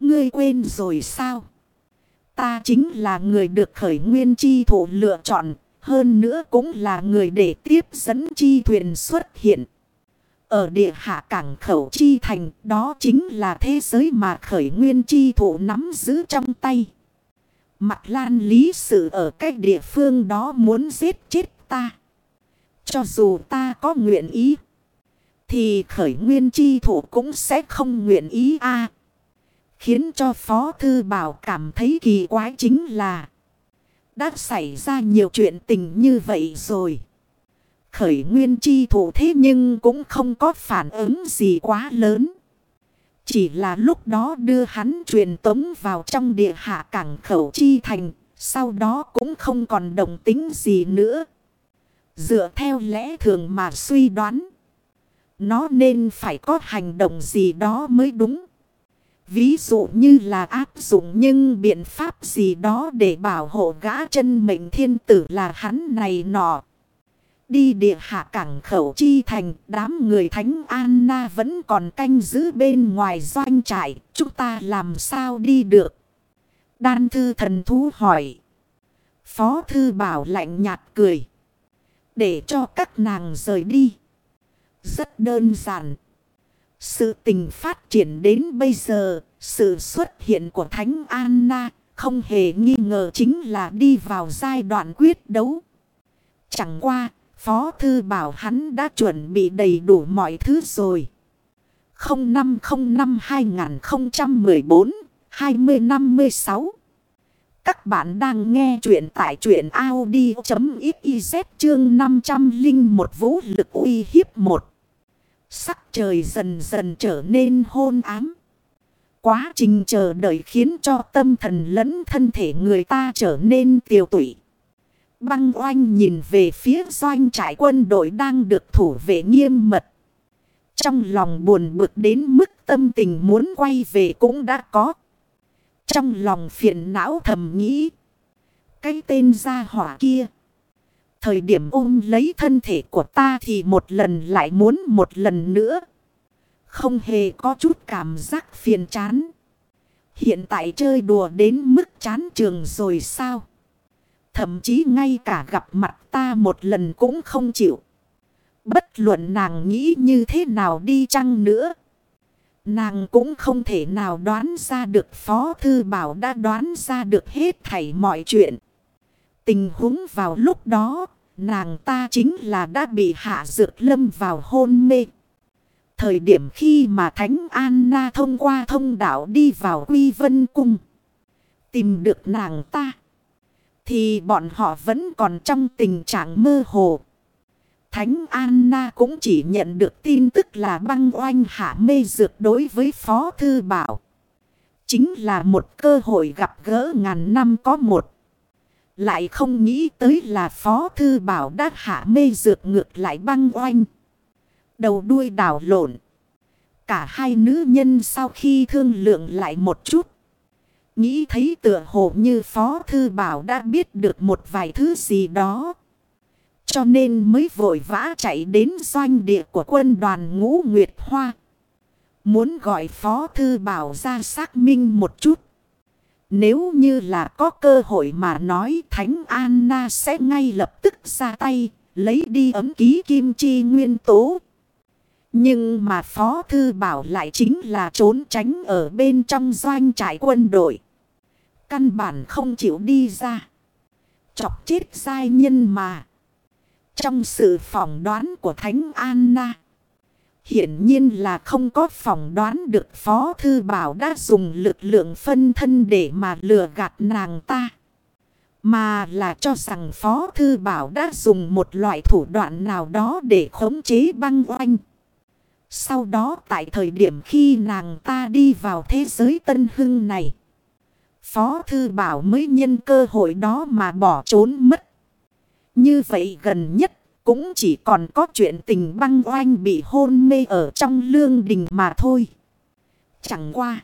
Ngươi quên rồi sao? Ta chính là người được khởi nguyên chi thủ lựa chọn. Hơn nữa cũng là người để tiếp dẫn chi thuyền xuất hiện. Ở địa hạ cảng khẩu chi thành, đó chính là thế giới mà khởi nguyên chi thủ nắm giữ trong tay. Mặt lan lý sự ở cái địa phương đó muốn giết chết ta. Cho dù ta có nguyện ý. Thì khởi nguyên chi thủ cũng sẽ không nguyện ý a. Khiến cho Phó Thư Bảo cảm thấy kỳ quái chính là, Đã xảy ra nhiều chuyện tình như vậy rồi. Khởi nguyên chi thủ thế nhưng cũng không có phản ứng gì quá lớn. Chỉ là lúc đó đưa hắn truyền tống vào trong địa hạ cảng khẩu chi thành, Sau đó cũng không còn đồng tính gì nữa. Dựa theo lẽ thường mà suy đoán nó nên phải có hành động gì đó mới đúng. Ví dụ như là áp dụng nhưng biện pháp gì đó để bảo hộ gã chân mệnh thiên tử là hắn này nọ. Đi địa hạ cảng khẩu chi thành, đám người Thánh Anna vẫn còn canh giữ bên ngoài doanh trại, chúng ta làm sao đi được? Đan thư thần thú hỏi. Phó thư bảo lạnh nhạt cười. Để cho các nàng rời đi. Rất đơn giản. Sự tình phát triển đến bây giờ, sự xuất hiện của Thánh Anna không hề nghi ngờ chính là đi vào giai đoạn quyết đấu. Chẳng qua, Phó Thư bảo hắn đã chuẩn bị đầy đủ mọi thứ rồi. 0505-2014-2056 Các bạn đang nghe chuyện tại chuyện Audi.xyz chương 501 vũ lực uy hiếp 1. Sắc trời dần dần trở nên hôn ám. Quá trình chờ đợi khiến cho tâm thần lẫn thân thể người ta trở nên tiêu tụy. Băng oanh nhìn về phía doanh trại quân đội đang được thủ vệ nghiêm mật. Trong lòng buồn bực đến mức tâm tình muốn quay về cũng đã có. Trong lòng phiền não thầm nghĩ. Cái tên gia hỏa kia. Thời điểm ôm lấy thân thể của ta thì một lần lại muốn một lần nữa. Không hề có chút cảm giác phiền chán. Hiện tại chơi đùa đến mức chán trường rồi sao? Thậm chí ngay cả gặp mặt ta một lần cũng không chịu. Bất luận nàng nghĩ như thế nào đi chăng nữa. Nàng cũng không thể nào đoán ra được, Phó Thư Bảo đã đoán ra được hết thảy mọi chuyện. Tình huống vào lúc đó, nàng ta chính là đã bị hạ dược lâm vào hôn mê. Thời điểm khi mà Thánh Anna thông qua thông đạo đi vào Quy Vân Cung. Tìm được nàng ta. Thì bọn họ vẫn còn trong tình trạng mơ hồ. Thánh Anna cũng chỉ nhận được tin tức là băng oanh hạ mê dược đối với Phó Thư Bảo. Chính là một cơ hội gặp gỡ ngàn năm có một. Lại không nghĩ tới là Phó Thư Bảo đã hạ mê dược ngược lại băng oanh. Đầu đuôi đảo lộn. Cả hai nữ nhân sau khi thương lượng lại một chút. Nghĩ thấy tựa hồ như Phó Thư Bảo đã biết được một vài thứ gì đó. Cho nên mới vội vã chạy đến doanh địa của quân đoàn ngũ Nguyệt Hoa. Muốn gọi Phó Thư Bảo ra xác minh một chút. Nếu như là có cơ hội mà nói Thánh Anna sẽ ngay lập tức ra tay, lấy đi ấm ký kim chi nguyên tố. Nhưng mà Phó Thư Bảo lại chính là trốn tránh ở bên trong doanh trại quân đội. Căn bản không chịu đi ra. Chọc chết sai nhân mà. Trong sự phỏng đoán của Thánh Anna. Hiển nhiên là không có phỏng đoán được Phó Thư Bảo đã dùng lực lượng phân thân để mà lừa gạt nàng ta. Mà là cho rằng Phó Thư Bảo đã dùng một loại thủ đoạn nào đó để khống chế băng oanh. Sau đó tại thời điểm khi nàng ta đi vào thế giới tân hưng này. Phó Thư Bảo mới nhân cơ hội đó mà bỏ trốn mất. Như vậy gần nhất cũng chỉ còn có chuyện tình băng oanh bị hôn mê ở trong lương đình mà thôi. Chẳng qua.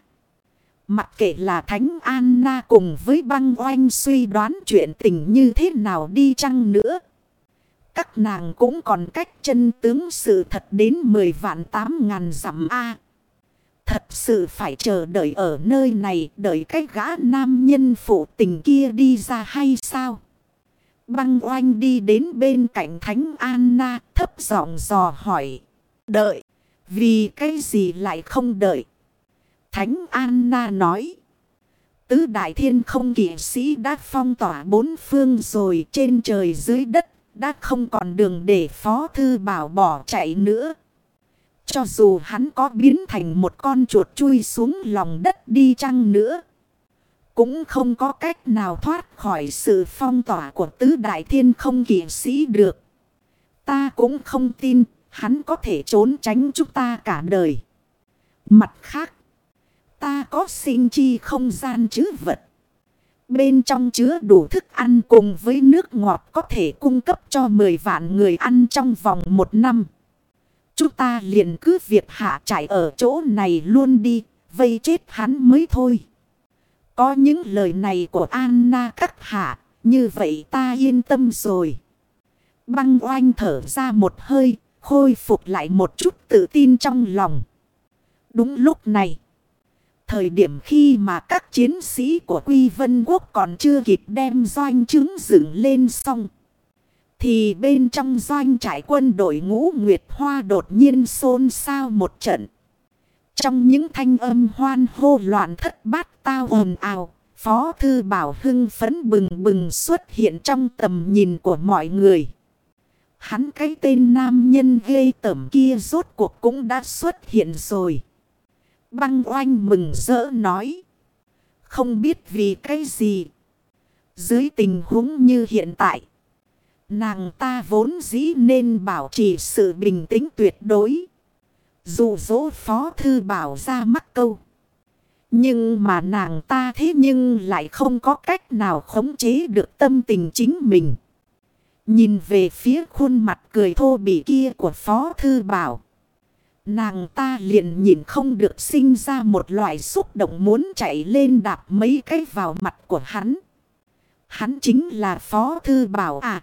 Mặc kệ là Thánh Anna cùng với băng oanh suy đoán chuyện tình như thế nào đi chăng nữa. Các nàng cũng còn cách chân tướng sự thật đến 10 vạn 8 ngàn dặm A. Thật sự phải chờ đợi ở nơi này, đợi cái gã nam nhân phụ tình kia đi ra hay sao? Băng oanh đi đến bên cạnh Thánh Anna, thấp giọng dò hỏi. Đợi. Vì cái gì lại không đợi? Thánh Anna nói. Tứ đại thiên không kỷ sĩ đã phong tỏa bốn phương rồi trên trời dưới đất. Đã không còn đường để Phó Thư Bảo bỏ chạy nữa. Cho dù hắn có biến thành một con chuột chui xuống lòng đất đi chăng nữa. Cũng không có cách nào thoát khỏi sự phong tỏa của tứ đại thiên không kỷ sĩ được. Ta cũng không tin hắn có thể trốn tránh chúng ta cả đời. Mặt khác, ta có sinh chi không gian chứ vật. Bên trong chứa đủ thức ăn cùng với nước ngọt có thể cung cấp cho 10 vạn người ăn trong vòng một năm. Chúng ta liền cứ việc hạ trải ở chỗ này luôn đi, vây chết hắn mới thôi. Có những lời này của Anna các hạ, như vậy ta yên tâm rồi. Băng oanh thở ra một hơi, khôi phục lại một chút tự tin trong lòng. Đúng lúc này, thời điểm khi mà các chiến sĩ của Quy Vân Quốc còn chưa kịp đem doanh chứng dựng lên xong. Thì bên trong doanh trải quân đội ngũ Nguyệt Hoa đột nhiên xôn xao một trận. Trong những thanh âm hoan hô loạn thất bát tao ồn ào, Phó Thư Bảo hưng phấn bừng bừng xuất hiện trong tầm nhìn của mọi người. Hắn cái tên nam nhân ghê tẩm kia rốt cuộc cũng đã xuất hiện rồi. Băng oanh mừng rỡ nói. Không biết vì cái gì. Dưới tình huống như hiện tại. Nàng ta vốn dĩ nên bảo trì sự bình tĩnh tuyệt đối. Dù dỗ phó thư bảo ra mắc câu. Nhưng mà nàng ta thế nhưng lại không có cách nào khống chế được tâm tình chính mình. Nhìn về phía khuôn mặt cười thô bỉ kia của phó thư bảo. Nàng ta liền nhìn không được sinh ra một loại xúc động muốn chạy lên đạp mấy cái vào mặt của hắn. Hắn chính là phó thư bảo à.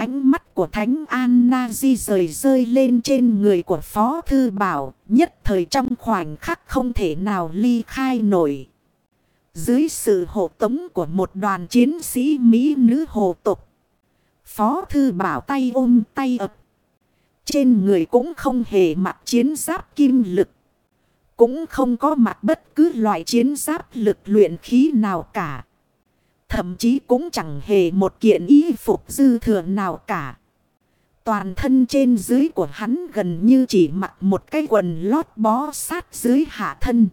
Ánh mắt của Thánh Anna di rời rơi lên trên người của Phó Thư Bảo, nhất thời trong khoảnh khắc không thể nào ly khai nổi. Dưới sự hộ tống của một đoàn chiến sĩ Mỹ nữ hồ tục, Phó Thư Bảo tay ôm tay ập. Trên người cũng không hề mặc chiến giáp kim lực. Cũng không có mặc bất cứ loại chiến giáp lực luyện khí nào cả. Thậm chí cũng chẳng hề một kiện y phục dư thừa nào cả. Toàn thân trên dưới của hắn gần như chỉ mặc một cái quần lót bó sát dưới hạ thân.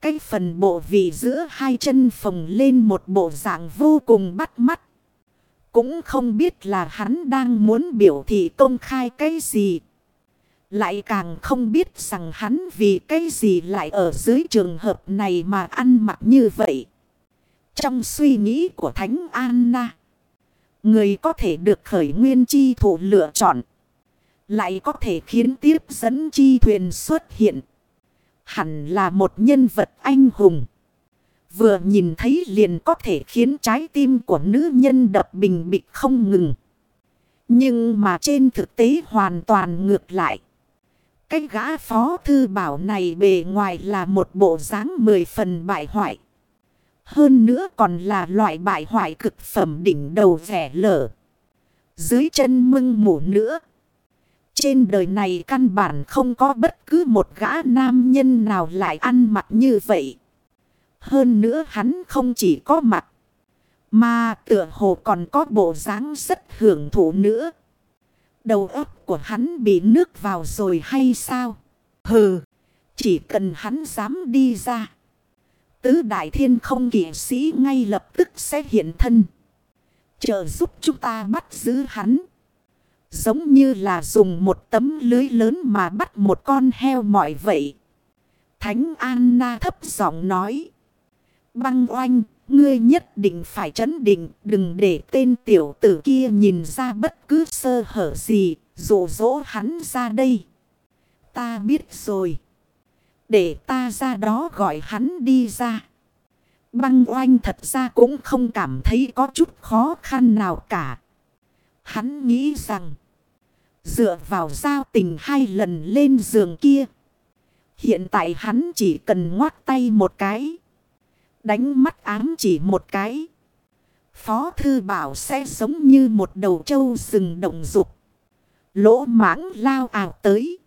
Cái phần bộ vị giữa hai chân phồng lên một bộ dạng vô cùng bắt mắt. Cũng không biết là hắn đang muốn biểu thị công khai cái gì. Lại càng không biết rằng hắn vì cái gì lại ở dưới trường hợp này mà ăn mặc như vậy. Trong suy nghĩ của Thánh Anna. Người có thể được khởi nguyên chi thủ lựa chọn. Lại có thể khiến tiếp dẫn chi thuyền xuất hiện. Hẳn là một nhân vật anh hùng. Vừa nhìn thấy liền có thể khiến trái tim của nữ nhân đập bình bịch không ngừng. Nhưng mà trên thực tế hoàn toàn ngược lại. Cái gã phó thư bảo này bề ngoài là một bộ dáng mười phần bại hoại. Hơn nữa còn là loại bại hoại cực phẩm đỉnh đầu vẻ lở. Dưới chân mưng mủ nữa. Trên đời này căn bản không có bất cứ một gã nam nhân nào lại ăn mặc như vậy. Hơn nữa hắn không chỉ có mặt. Mà tựa hồ còn có bộ dáng rất hưởng thụ nữa. Đầu óc của hắn bị nước vào rồi hay sao? Hừ, chỉ cần hắn dám đi ra. Tứ đại thiên không kỷ sĩ ngay lập tức sẽ hiện thân. chờ giúp chúng ta bắt giữ hắn. Giống như là dùng một tấm lưới lớn mà bắt một con heo mỏi vậy. Thánh Anna thấp giọng nói. Băng oanh, ngươi nhất định phải chấn định, đừng để tên tiểu tử kia nhìn ra bất cứ sơ hở gì, dụ dỗ hắn ra đây. Ta biết rồi. Để ta ra đó gọi hắn đi ra. Băng oanh thật ra cũng không cảm thấy có chút khó khăn nào cả. Hắn nghĩ rằng. Dựa vào giao tình hai lần lên giường kia. Hiện tại hắn chỉ cần ngoát tay một cái. Đánh mắt ám chỉ một cái. Phó thư bảo sẽ giống như một đầu trâu rừng động dục. Lỗ mãng lao ảo tới.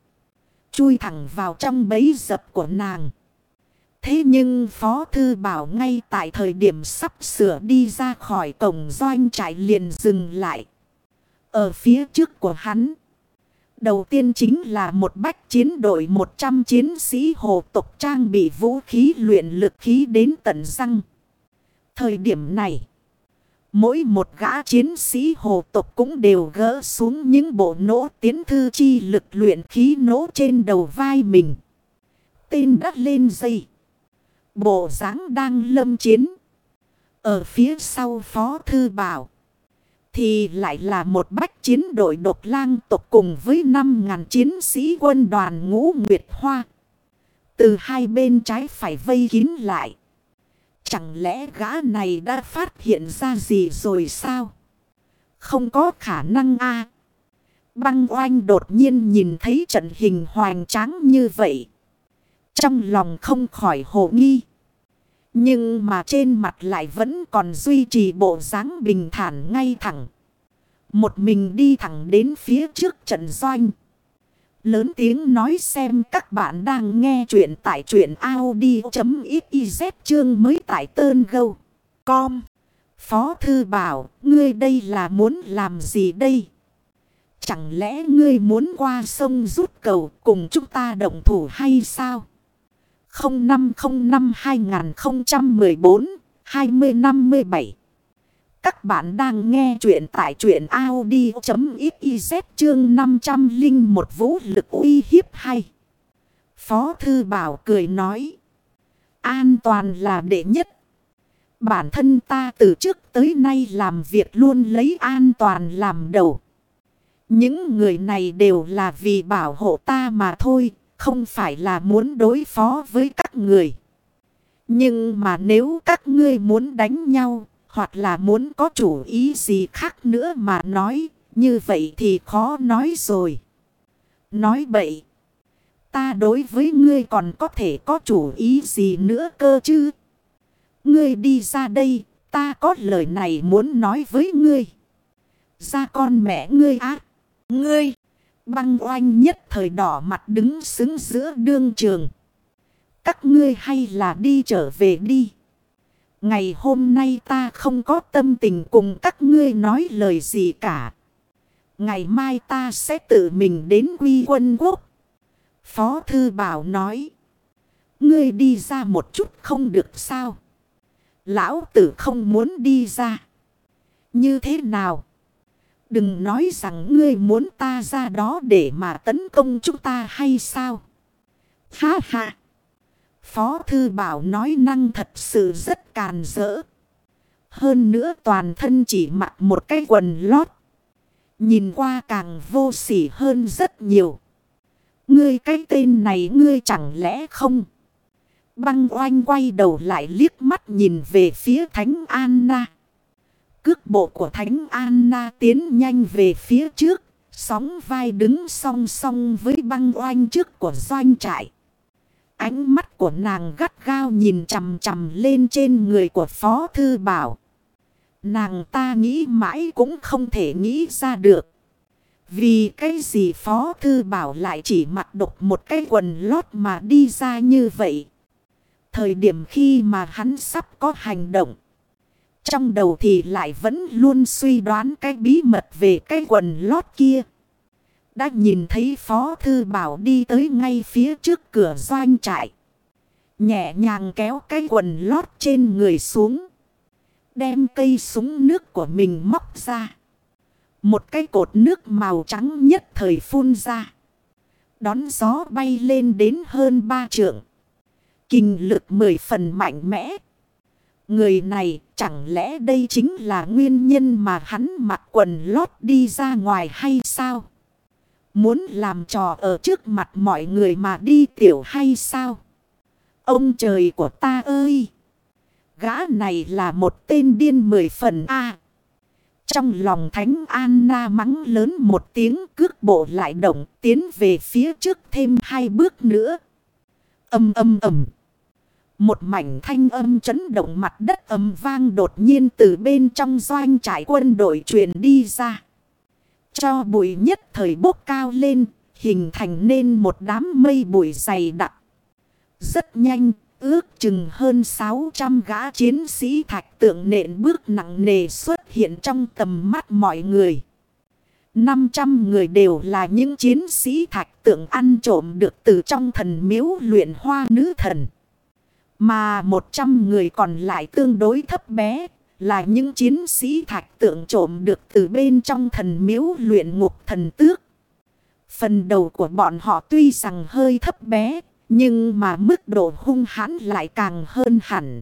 Chui thẳng vào trong bẫy dập của nàng. Thế nhưng Phó Thư Bảo ngay tại thời điểm sắp sửa đi ra khỏi cổng doanh trại liền dừng lại. Ở phía trước của hắn. Đầu tiên chính là một bách chiến đội 100 chiến sĩ hồ tộc trang bị vũ khí luyện lực khí đến tận răng. Thời điểm này, mỗi một gã chiến sĩ hồ tộc cũng đều gỡ xuống những bộ nỗ tiến thư chi lực luyện khí nỗ trên đầu vai mình. Tên đắt lên dây. Bộ dáng đang lâm chiến. Ở phía sau phó thư bảo. Thì lại là một bách chiến đội độc lang tộc cùng với 5.000 chiến sĩ quân đoàn ngũ Nguyệt Hoa. Từ hai bên trái phải vây kín lại. Chẳng lẽ gã này đã phát hiện ra gì rồi sao? Không có khả năng a Băng oanh đột nhiên nhìn thấy trận hình hoành tráng như vậy. Trong lòng không khỏi hồ nghi. Nhưng mà trên mặt lại vẫn còn duy trì bộ dáng bình thản ngay thẳng. Một mình đi thẳng đến phía trước trận doanh. Lớn tiếng nói xem các bạn đang nghe chuyện tại chuyện Audi.xyz chương mới tại tơn gâu. Com. Phó thư bảo, ngươi đây là muốn làm gì đây? Chẳng lẽ ngươi muốn qua sông rút cầu cùng chúng ta động thủ hay sao? 0505-2014-2057 các bạn đang nghe chuyện tại chuyện Audi.xyz chương 501 vũ lực uy hiếp hay. Phó Thư Bảo cười nói. An toàn là đệ nhất. Bản thân ta từ trước tới nay làm việc luôn lấy an toàn làm đầu. Những người này đều là vì bảo hộ ta mà thôi, không phải là muốn đối phó với các người. Nhưng mà nếu các ngươi muốn đánh nhau, hoặc là muốn có chủ ý gì khác nữa mà nói, như vậy thì khó nói rồi. Nói bậy, ta đối với ngươi còn có thể có chủ ý gì nữa cơ chứ? Ngươi đi ra đây, ta có lời này muốn nói với ngươi. Ra con mẹ ngươi á, ngươi. Băng oanh nhất thời đỏ mặt đứng xứng giữa đương trường. Các ngươi hay là đi trở về đi. Ngày hôm nay ta không có tâm tình cùng các ngươi nói lời gì cả. Ngày mai ta sẽ tự mình đến quy quân quốc. Phó Thư Bảo nói. Ngươi đi ra một chút không được sao. Lão tử không muốn đi ra. Như thế nào? Đừng nói rằng ngươi muốn ta ra đó để mà tấn công chúng ta hay sao? Ha ha! Phó Thư Bảo nói năng thật sự rất càn rỡ. Hơn nữa toàn thân chỉ mặc một cái quần lót. Nhìn qua càng vô sỉ hơn rất nhiều. Ngươi cái tên này ngươi chẳng lẽ không? Băng oanh quay đầu lại liếc mắt nhìn về phía Thánh Anna. Cước bộ của Thánh Anna tiến nhanh về phía trước. Sóng vai đứng song song với băng oanh trước của doanh trại. Ánh mắt của nàng gắt gao nhìn chầm chầm lên trên người của Phó Thư Bảo. Nàng ta nghĩ mãi cũng không thể nghĩ ra được. Vì cái gì Phó Thư Bảo lại chỉ mặc độc một cái quần lót mà đi ra như vậy. Thời điểm khi mà hắn sắp có hành động. Trong đầu thì lại vẫn luôn suy đoán cái bí mật về cái quần lót kia. Đã nhìn thấy Phó Thư Bảo đi tới ngay phía trước cửa doanh trại. Nhẹ nhàng kéo cái quần lót trên người xuống. Đem cây súng nước của mình móc ra. Một cái cột nước màu trắng nhất thời phun ra. Đón gió bay lên đến hơn ba trượng. Kinh lực mười phần mạnh mẽ. Người này chẳng lẽ đây chính là nguyên nhân mà hắn mặc quần lót đi ra ngoài hay sao? Muốn làm trò ở trước mặt mọi người mà đi tiểu hay sao? Ông trời của ta ơi! Gã này là một tên điên mười phần A. trong lòng Thánh Anna mắng lớn một tiếng cước bộ lại động tiến về phía trước thêm hai bước nữa. Âm âm ầm. Một mảnh thanh âm chấn động mặt đất âm vang đột nhiên từ bên trong doanh trại quân đội truyền đi ra. Cho bụi nhất thời bốc cao lên, hình thành nên một đám mây bụi dày đặc. Rất nhanh, ước chừng hơn 600 gã chiến sĩ thạch tượng nện bước nặng nề xuất hiện trong tầm mắt mọi người. 500 người đều là những chiến sĩ thạch tượng ăn trộm được từ trong thần miếu luyện hoa nữ thần. Mà 100 người còn lại tương đối thấp bé, là những chiến sĩ thạch tượng trộm được từ bên trong thần miếu luyện ngục thần tước. Phần đầu của bọn họ tuy rằng hơi thấp bé, nhưng mà mức độ hung hãn lại càng hơn hẳn.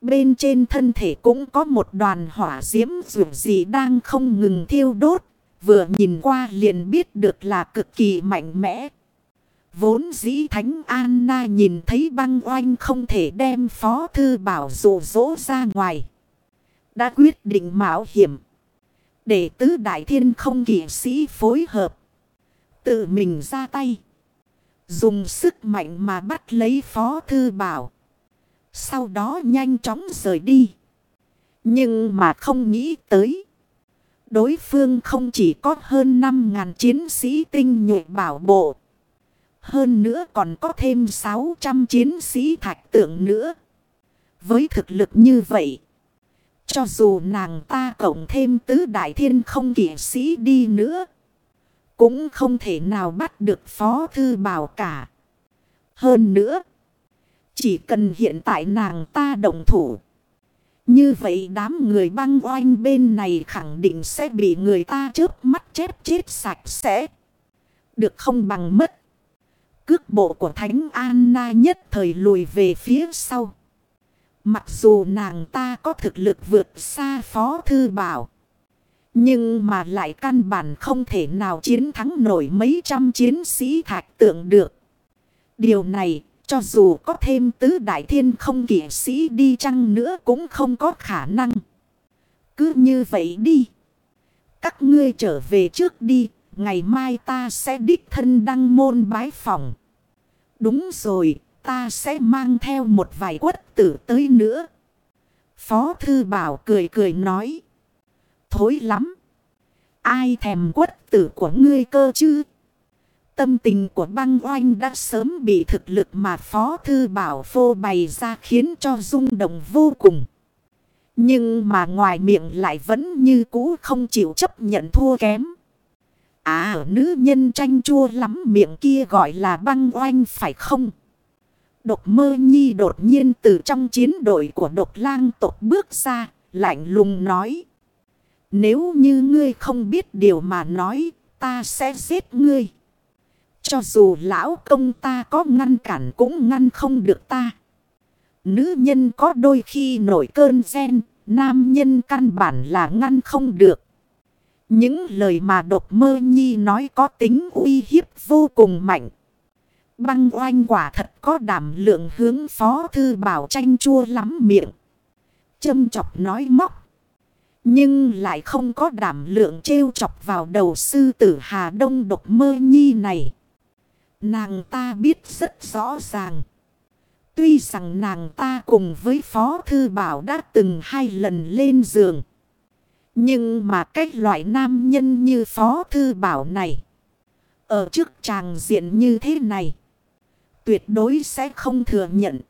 Bên trên thân thể cũng có một đoàn hỏa diễm dù gì đang không ngừng thiêu đốt. Vừa nhìn qua liền biết được là cực kỳ mạnh mẽ. Vốn dĩ Thánh Anna nhìn thấy băng oanh không thể đem Phó Thư Bảo dụ dỗ ra ngoài. Đã quyết định mạo hiểm. Để tứ đại thiên không kỷ sĩ phối hợp. Tự mình ra tay. Dùng sức mạnh mà bắt lấy Phó Thư Bảo. Sau đó nhanh chóng rời đi. Nhưng mà không nghĩ tới. Đối phương không chỉ có hơn 5.000 chiến sĩ tinh nhuệ bảo bộ. Hơn nữa còn có thêm 600 chiến sĩ thạch tượng nữa. Với thực lực như vậy. Cho dù nàng ta cộng thêm tứ đại thiên không kỷ sĩ đi nữa. Cũng không thể nào bắt được phó thư bảo cả. Hơn nữa. Chỉ cần hiện tại nàng ta động thủ. Như vậy đám người băng oanh bên này khẳng định sẽ bị người ta chớp mắt chết chết sạch sẽ. Được không bằng mất. Cước bộ của Thánh Anna nhất thời lùi về phía sau. Mặc dù nàng ta có thực lực vượt xa Phó Thư Bảo. Nhưng mà lại căn bản không thể nào chiến thắng nổi mấy trăm chiến sĩ thạch tượng được. Điều này, cho dù có thêm tứ đại thiên không kỷ sĩ đi chăng nữa cũng không có khả năng. Cứ như vậy đi. Các ngươi trở về trước đi, ngày mai ta sẽ đích thân đăng môn bái phòng. Đúng rồi, ta sẽ mang theo một vài quất tử tới nữa. Phó Thư Bảo cười cười nói. Thối lắm. Ai thèm quất tử của ngươi cơ chứ? Tâm tình của băng oanh đã sớm bị thực lực mà Phó Thư Bảo phô bày ra khiến cho rung động vô cùng. Nhưng mà ngoài miệng lại vẫn như cũ không chịu chấp nhận thua kém. À nữ nhân tranh chua lắm miệng kia gọi là băng oanh phải không? Độc mơ nhi đột nhiên từ trong chiến đội của độc lang tộc bước ra, lạnh lùng nói. Nếu như ngươi không biết điều mà nói, ta sẽ giết ngươi. Cho dù lão công ta có ngăn cản cũng ngăn không được ta. Nữ nhân có đôi khi nổi cơn gen, nam nhân căn bản là ngăn không được. Những lời mà độc mơ nhi nói có tính uy hiếp vô cùng mạnh. Băng oanh quả thật có đảm lượng hướng phó thư bảo tranh chua lắm miệng. Châm chọc nói móc. Nhưng lại không có đảm lượng trêu chọc vào đầu sư tử Hà Đông độc mơ nhi này. Nàng ta biết rất rõ ràng. Tuy rằng nàng ta cùng với Phó Thư Bảo đã từng hai lần lên giường. Nhưng mà cách loại nam nhân như Phó Thư Bảo này. Ở trước tràng diện như thế này. Tuyệt đối sẽ không thừa nhận.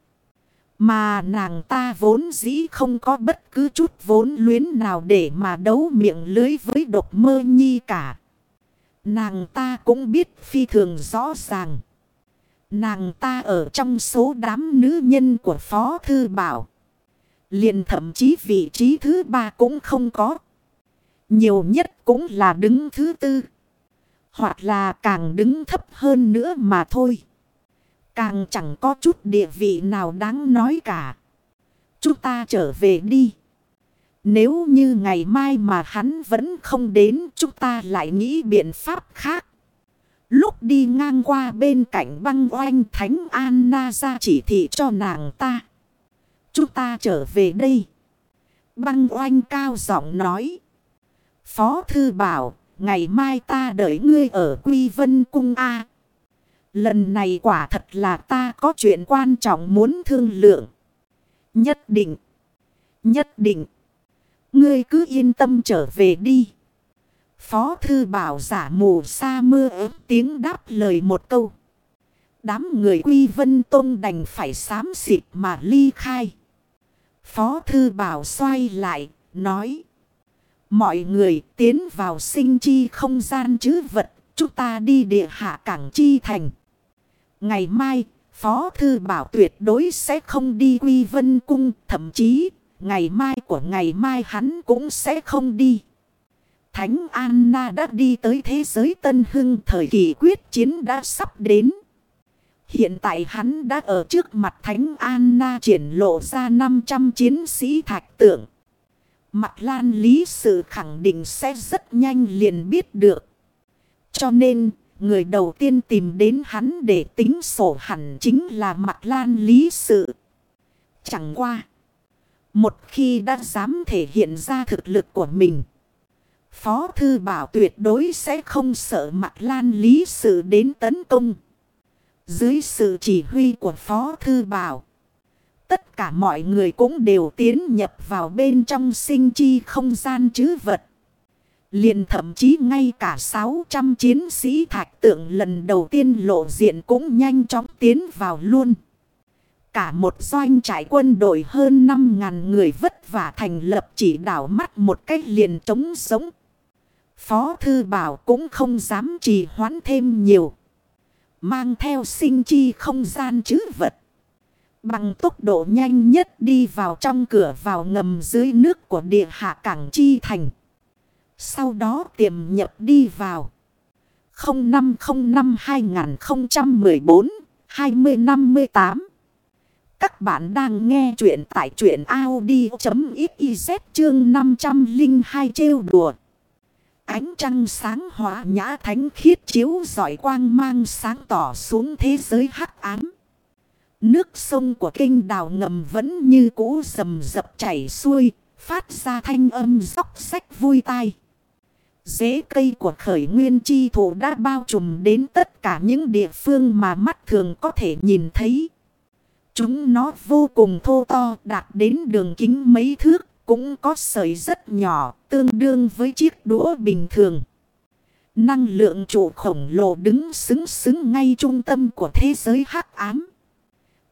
Mà nàng ta vốn dĩ không có bất cứ chút vốn luyến nào để mà đấu miệng lưới với độc mơ nhi cả. Nàng ta cũng biết phi thường rõ ràng. Nàng ta ở trong số đám nữ nhân của Phó Thư Bảo. liền thậm chí vị trí thứ ba cũng không có. Nhiều nhất cũng là đứng thứ tư. Hoặc là càng đứng thấp hơn nữa mà thôi. Càng chẳng có chút địa vị nào đáng nói cả. Chúng ta trở về đi. Nếu như ngày mai mà hắn vẫn không đến chúng ta lại nghĩ biện pháp khác. Lúc đi ngang qua bên cạnh băng oanh Thánh Anna ra chỉ thị cho nàng ta. Chúng ta trở về đây. Băng oanh cao giọng nói. Phó thư bảo, ngày mai ta đợi ngươi ở Quy Vân Cung A. Lần này quả thật là ta có chuyện quan trọng muốn thương lượng. Nhất định. Nhất định. Ngươi cứ yên tâm trở về đi. Phó thư bảo giả mù sa mưa ớt tiếng đáp lời một câu. Đám người quy vân tôn đành phải xám xịt mà ly khai. Phó thư bảo xoay lại, nói. Mọi người tiến vào sinh chi không gian chứ vật, chúng ta đi địa hạ cảng chi thành. Ngày mai, Phó Thư Bảo tuyệt đối sẽ không đi Quy Vân Cung, thậm chí, ngày mai của ngày mai hắn cũng sẽ không đi. Thánh Anna đã đi tới thế giới Tân Hưng, thời kỳ quyết chiến đã sắp đến. Hiện tại hắn đã ở trước mặt Thánh Anna triển lộ ra 500 chiến sĩ thạch tượng. Mặt lan lý sự khẳng định sẽ rất nhanh liền biết được. Cho nên người đầu tiên tìm đến hắn để tính sổ hẳn chính là mặt lan lý sự. Chẳng qua. Một khi đã dám thể hiện ra thực lực của mình. Phó thư bảo tuyệt đối sẽ không sợ mặt lan lý sự đến tấn công. Dưới sự chỉ huy của Phó thư bảo. Tất cả mọi người cũng đều tiến nhập vào bên trong sinh chi không gian chứ vật liền thậm chí ngay cả 600 chiến sĩ thạch tượng lần đầu tiên lộ diện cũng nhanh chóng tiến vào luôn. Cả một doanh trại quân đội hơn 5.000 người vất vả thành lập chỉ đảo mắt một cách liền trống sống. Phó Thư Bảo cũng không dám trì hoãn thêm nhiều. Mang theo sinh chi không gian chứ vật. Bằng tốc độ nhanh nhất đi vào trong cửa vào ngầm dưới nước của địa hạ cảng chi thành. Sau đó tiềm nhập đi vào. 0505-2014-2058 Các bạn đang nghe chuyện tại chuyện Audi.xyz chương 502 trêu đùa. Ánh trăng sáng hóa nhã thánh khiết chiếu giỏi quang mang sáng tỏ xuống thế giới hắc ám. Nước sông của kinh đào ngầm vẫn như cũ rầm rập chảy xuôi, phát ra thanh âm róc sách vui tai. Dễ cây của khởi nguyên chi thủ đã bao trùm đến tất cả những địa phương mà mắt thường có thể nhìn thấy. Chúng nó vô cùng thô to đạt đến đường kính mấy thước, cũng có sợi rất nhỏ, tương đương với chiếc đũa bình thường. Năng lượng trụ khổng lồ đứng xứng xứng ngay trung tâm của thế giới hắc ám.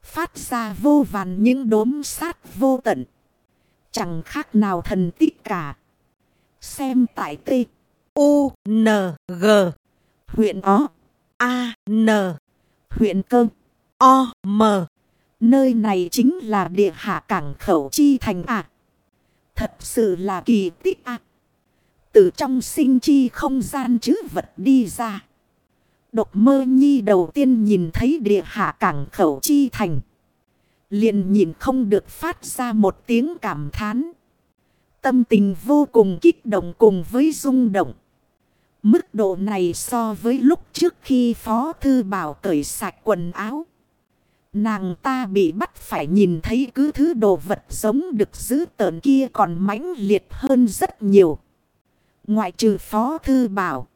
Phát ra vô vàn những đốm sát vô tận. Chẳng khác nào thần tích cả. Xem tại tê. U, N, G. Huyện O. A, N. Huyện Cơ. O, M. Nơi này chính là địa hạ cảng khẩu chi thành à. Thật sự là kỳ tích à. Từ trong sinh chi không gian chứ vật đi ra. Độc mơ nhi đầu tiên nhìn thấy địa hạ cảng khẩu chi thành. Liền nhìn không được phát ra một tiếng cảm thán. Tâm tình vô cùng kích động cùng với rung động. Mức độ này so với lúc trước khi Phó Thư Bảo cởi sạch quần áo. Nàng ta bị bắt phải nhìn thấy cứ thứ đồ vật giống được giữ tờn kia còn mãnh liệt hơn rất nhiều. Ngoại trừ Phó Thư Bảo.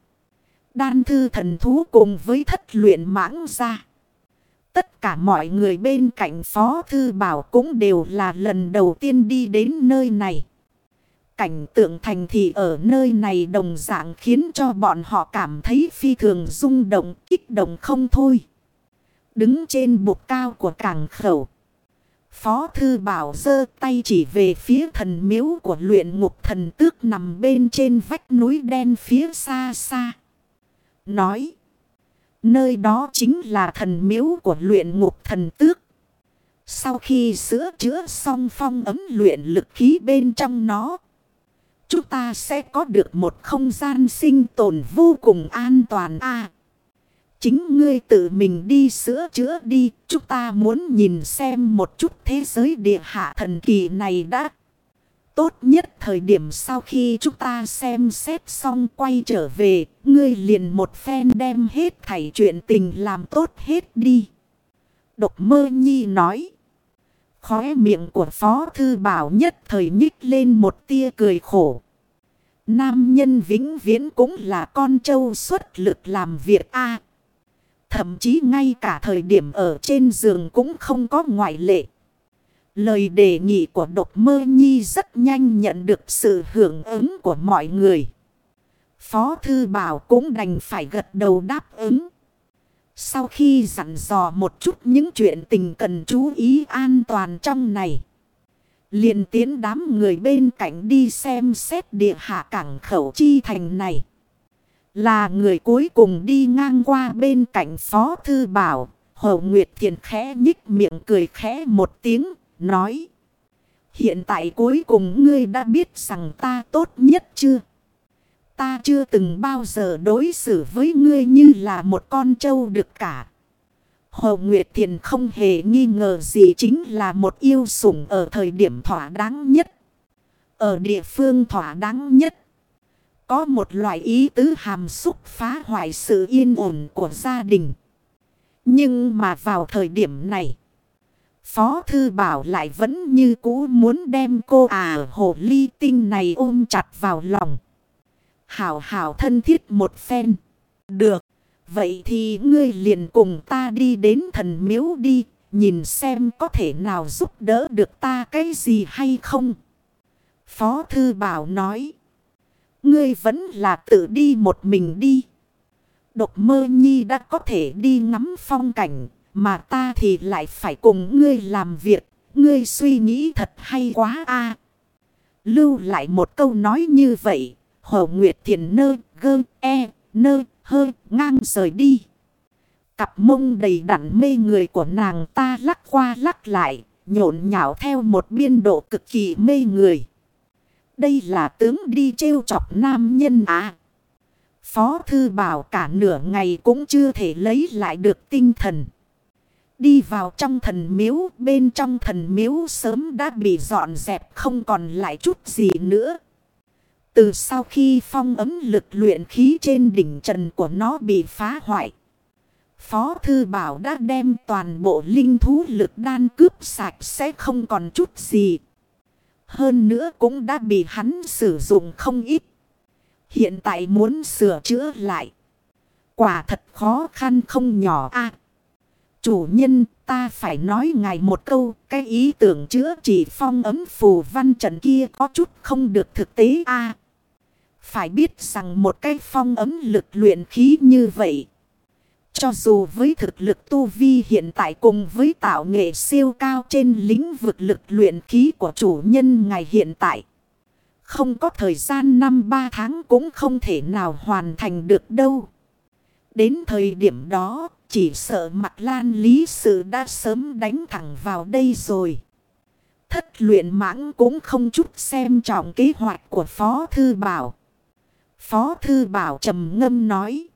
Đan thư thần thú cùng với thất luyện mãng ra. Tất cả mọi người bên cạnh Phó Thư Bảo cũng đều là lần đầu tiên đi đến nơi này. Cảnh tượng thành thị ở nơi này đồng dạng khiến cho bọn họ cảm thấy phi thường rung động, kích động không thôi. Đứng trên bục cao của cảng khẩu. Phó Thư Bảo dơ tay chỉ về phía thần miếu của luyện ngục thần tước nằm bên trên vách núi đen phía xa xa. Nói. Nơi đó chính là thần miếu của luyện ngục thần tước. Sau khi sữa chữa xong phong ấm luyện lực khí bên trong nó. Chúng ta sẽ có được một không gian sinh tồn vô cùng an toàn a Chính ngươi tự mình đi sửa chữa đi. Chúng ta muốn nhìn xem một chút thế giới địa hạ thần kỳ này đã. Tốt nhất thời điểm sau khi chúng ta xem xét xong quay trở về. Ngươi liền một phen đem hết thảy chuyện tình làm tốt hết đi. Độc mơ nhi nói. Khóe miệng của Phó Thư Bảo nhất thời nhích lên một tia cười khổ. Nam nhân vĩnh viễn cũng là con trâu xuất lực làm việc A. Thậm chí ngay cả thời điểm ở trên giường cũng không có ngoại lệ. Lời đề nghị của độc mơ nhi rất nhanh nhận được sự hưởng ứng của mọi người. Phó Thư Bảo cũng đành phải gật đầu đáp ứng. Sau khi dặn dò một chút những chuyện tình cần chú ý an toàn trong này. liền tiến đám người bên cạnh đi xem xét địa hạ cảng khẩu chi thành này. Là người cuối cùng đi ngang qua bên cạnh Phó Thư Bảo. Hồ Nguyệt Thiền khẽ nhích miệng cười khẽ một tiếng, nói. Hiện tại cuối cùng ngươi đã biết rằng ta tốt nhất chưa? Ta chưa từng bao giờ đối xử với ngươi như là một con trâu được cả. Hồ Nguyệt Thiền không hề nghi ngờ gì chính là một yêu sủng ở thời điểm thỏa đáng nhất. Ở địa phương thỏa đáng nhất. Có một loại ý tứ hàm xúc phá hoại sự yên ổn của gia đình. Nhưng mà vào thời điểm này. Phó Thư Bảo lại vẫn như cũ muốn đem cô à hồ ly tinh này ôm chặt vào lòng. Hảo hảo thân thiết một phen. Được. Vậy thì ngươi liền cùng ta đi đến thần miếu đi. Nhìn xem có thể nào giúp đỡ được ta cái gì hay không. Phó Thư Bảo nói. Ngươi vẫn là tự đi một mình đi. Độc mơ nhi đã có thể đi ngắm phong cảnh. Mà ta thì lại phải cùng ngươi làm việc. Ngươi suy nghĩ thật hay quá a Lưu lại một câu nói như vậy. Hổ Nguyệt Thiền nơ gơ e nơ hơ ngang rời đi. Cặp mông đầy đặn mê người của nàng ta lắc qua lắc lại. Nhộn nhạo theo một biên độ cực kỳ mê người. Đây là tướng đi trêu chọc nam nhân à. Phó thư bảo cả nửa ngày cũng chưa thể lấy lại được tinh thần. Đi vào trong thần miếu, bên trong thần miếu sớm đã bị dọn dẹp không còn lại chút gì nữa. Từ sau khi phong ấm lực luyện khí trên đỉnh trần của nó bị phá hoại. Phó Thư Bảo đã đem toàn bộ linh thú lực đan cướp sạch sẽ không còn chút gì. Hơn nữa cũng đã bị hắn sử dụng không ít. Hiện tại muốn sửa chữa lại. Quả thật khó khăn không nhỏ a Chủ nhân, ta phải nói ngài một câu. Cái ý tưởng chữa trị phong ấm phù văn trận kia có chút không được thực tế a phải biết rằng một cái phong ấm lực luyện khí như vậy. Cho dù với thực lực tu vi hiện tại cùng với tạo nghệ siêu cao trên lĩnh vực lực luyện khí của chủ nhân ngày hiện tại. Không có thời gian năm ba tháng cũng không thể nào hoàn thành được đâu. Đến thời điểm đó, chỉ sợ mặt lan lý sự đã sớm đánh thẳng vào đây rồi. Thất luyện mãng cũng không chút xem trọng kế hoạch của Phó Thư Bảo. Phó Thư Bảo trầm ngâm nói.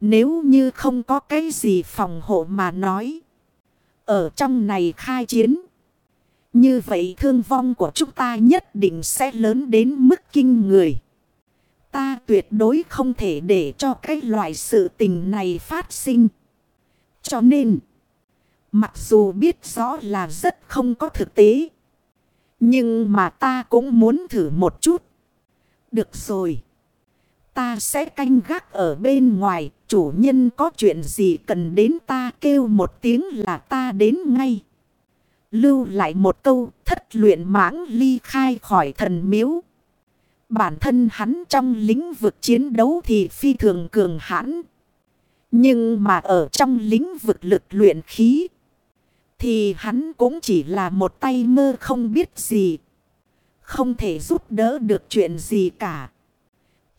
Nếu như không có cái gì phòng hộ mà nói. Ở trong này khai chiến. Như vậy thương vong của chúng ta nhất định sẽ lớn đến mức kinh người. Ta tuyệt đối không thể để cho cái loại sự tình này phát sinh. Cho nên, mặc dù biết rõ là rất không có thực tế. Nhưng mà ta cũng muốn thử một chút. Được rồi. Ta sẽ canh gác ở bên ngoài. Chủ nhân có chuyện gì cần đến ta kêu một tiếng là ta đến ngay. Lưu lại một câu, thất luyện mãng ly khai khỏi thần miếu. Bản thân hắn trong lĩnh vực chiến đấu thì phi thường cường hãn. Nhưng mà ở trong lĩnh vực lực luyện khí. Thì hắn cũng chỉ là một tay mơ không biết gì. Không thể giúp đỡ được chuyện gì cả.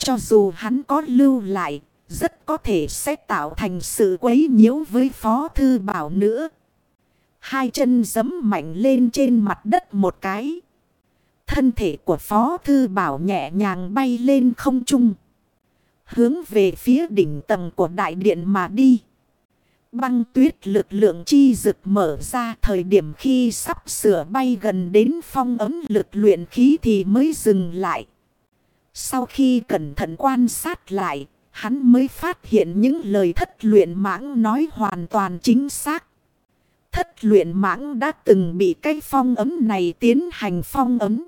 Cho dù hắn có lưu lại. Rất có thể sẽ tạo thành sự quấy nhiễu với Phó Thư Bảo nữa. Hai chân giấm mạnh lên trên mặt đất một cái. Thân thể của Phó Thư Bảo nhẹ nhàng bay lên không trung. Hướng về phía đỉnh tầng của đại điện mà đi. Băng tuyết lực lượng chi rực mở ra thời điểm khi sắp sửa bay gần đến phong ấm lực luyện khí thì mới dừng lại. Sau khi cẩn thận quan sát lại, hắn mới phát hiện những lời thất luyện mãng nói hoàn toàn chính xác. Thất luyện mãng đã từng bị cái phong ấm này tiến hành phong ấm.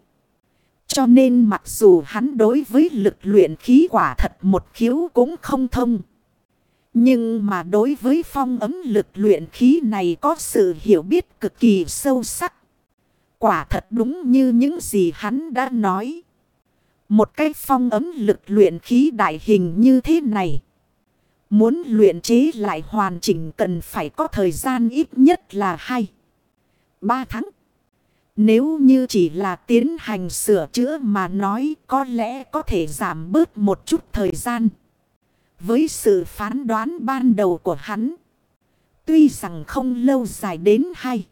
Cho nên mặc dù hắn đối với lực luyện khí quả thật một khiếu cũng không thông. Nhưng mà đối với phong ấm lực luyện khí này có sự hiểu biết cực kỳ sâu sắc. Quả thật đúng như những gì hắn đã nói. Một cái phong ấm lực luyện khí đại hình như thế này. Muốn luyện chế lại hoàn chỉnh cần phải có thời gian ít nhất là 2, 3 tháng. Nếu như chỉ là tiến hành sửa chữa mà nói có lẽ có thể giảm bớt một chút thời gian. Với sự phán đoán ban đầu của hắn. Tuy rằng không lâu dài đến hay.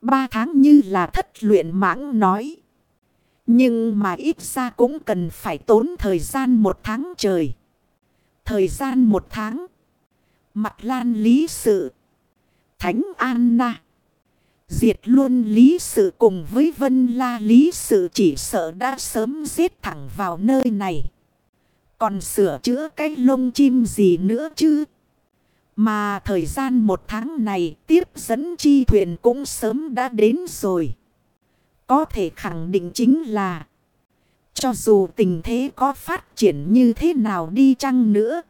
Ba tháng như là thất luyện mãng nói. Nhưng mà ít ra cũng cần phải tốn thời gian một tháng trời. Thời gian một tháng. Mặt lan lý sự. Thánh Anna. Diệt luôn lý sự cùng với vân la lý sự chỉ sợ đã sớm giết thẳng vào nơi này. Còn sửa chữa cái lông chim gì nữa chứ? Mà thời gian một tháng này tiếp dẫn chi thuyền cũng sớm đã đến rồi. Có thể khẳng định chính là cho dù tình thế có phát triển như thế nào đi chăng nữa.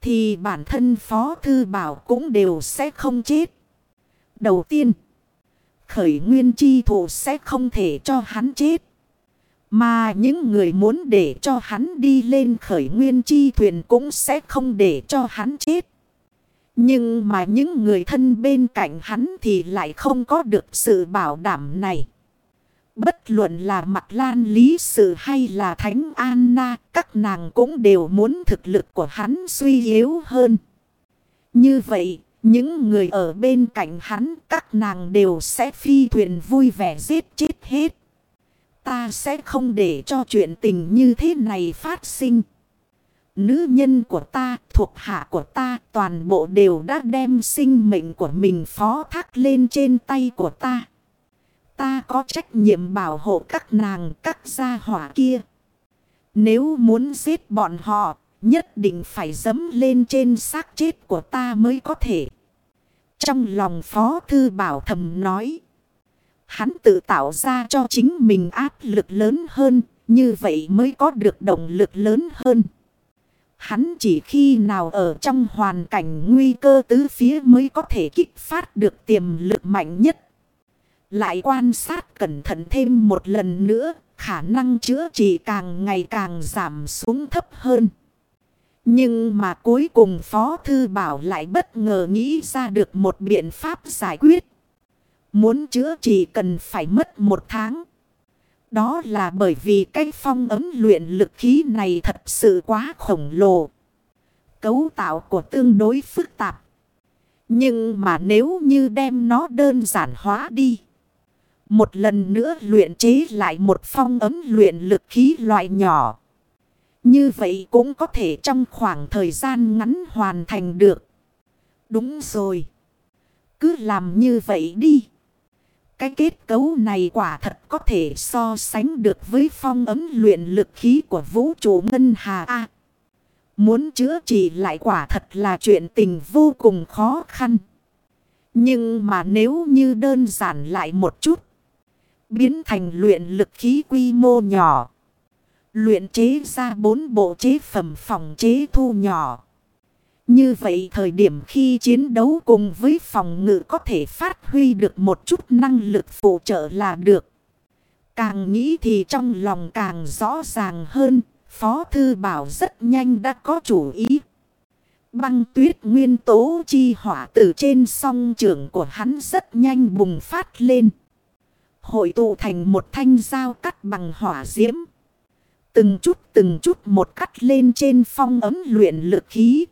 Thì bản thân Phó Thư Bảo cũng đều sẽ không chết. Đầu tiên, khởi nguyên chi thủ sẽ không thể cho hắn chết. Mà những người muốn để cho hắn đi lên khởi nguyên chi thuyền cũng sẽ không để cho hắn chết. Nhưng mà những người thân bên cạnh hắn thì lại không có được sự bảo đảm này. Bất luận là mặt lan lý sự hay là thánh Anna, các nàng cũng đều muốn thực lực của hắn suy yếu hơn. Như vậy, những người ở bên cạnh hắn, các nàng đều sẽ phi thuyền vui vẻ giết chết hết. Ta sẽ không để cho chuyện tình như thế này phát sinh. Nữ nhân của ta, thuộc hạ của ta, toàn bộ đều đã đem sinh mệnh của mình phó thác lên trên tay của ta. Ta có trách nhiệm bảo hộ các nàng, các gia hỏa kia. Nếu muốn giết bọn họ, nhất định phải dấm lên trên xác chết của ta mới có thể. Trong lòng Phó Thư Bảo thầm nói. Hắn tự tạo ra cho chính mình áp lực lớn hơn, như vậy mới có được động lực lớn hơn. Hắn chỉ khi nào ở trong hoàn cảnh nguy cơ tứ phía mới có thể kích phát được tiềm lực mạnh nhất. Lại quan sát cẩn thận thêm một lần nữa, khả năng chữa trị càng ngày càng giảm xuống thấp hơn. Nhưng mà cuối cùng Phó Thư Bảo lại bất ngờ nghĩ ra được một biện pháp giải quyết. Muốn chữa trị cần phải mất một tháng. Đó là bởi vì cái phong ấm luyện lực khí này thật sự quá khổng lồ. Cấu tạo của tương đối phức tạp. Nhưng mà nếu như đem nó đơn giản hóa đi. Một lần nữa luyện chế lại một phong ấm luyện lực khí loại nhỏ. Như vậy cũng có thể trong khoảng thời gian ngắn hoàn thành được. Đúng rồi. Cứ làm như vậy đi. Cái kết cấu này quả thật có thể so sánh được với phong ấm luyện lực khí của vũ trụ Ngân Hà A. Muốn chữa trị lại quả thật là chuyện tình vô cùng khó khăn. Nhưng mà nếu như đơn giản lại một chút. Biến thành luyện lực khí quy mô nhỏ. Luyện chế ra bốn bộ chế phẩm phòng chế thu nhỏ. Như vậy thời điểm khi chiến đấu cùng với phòng ngự có thể phát huy được một chút năng lực phụ trợ là được. Càng nghĩ thì trong lòng càng rõ ràng hơn. Phó Thư Bảo rất nhanh đã có chủ ý. Băng tuyết nguyên tố chi hỏa từ trên song trường của hắn rất nhanh bùng phát lên. Hội tụ thành một thanh dao cắt bằng hỏa diễm. Từng chút từng chút một cắt lên trên phong ấm luyện lực khí.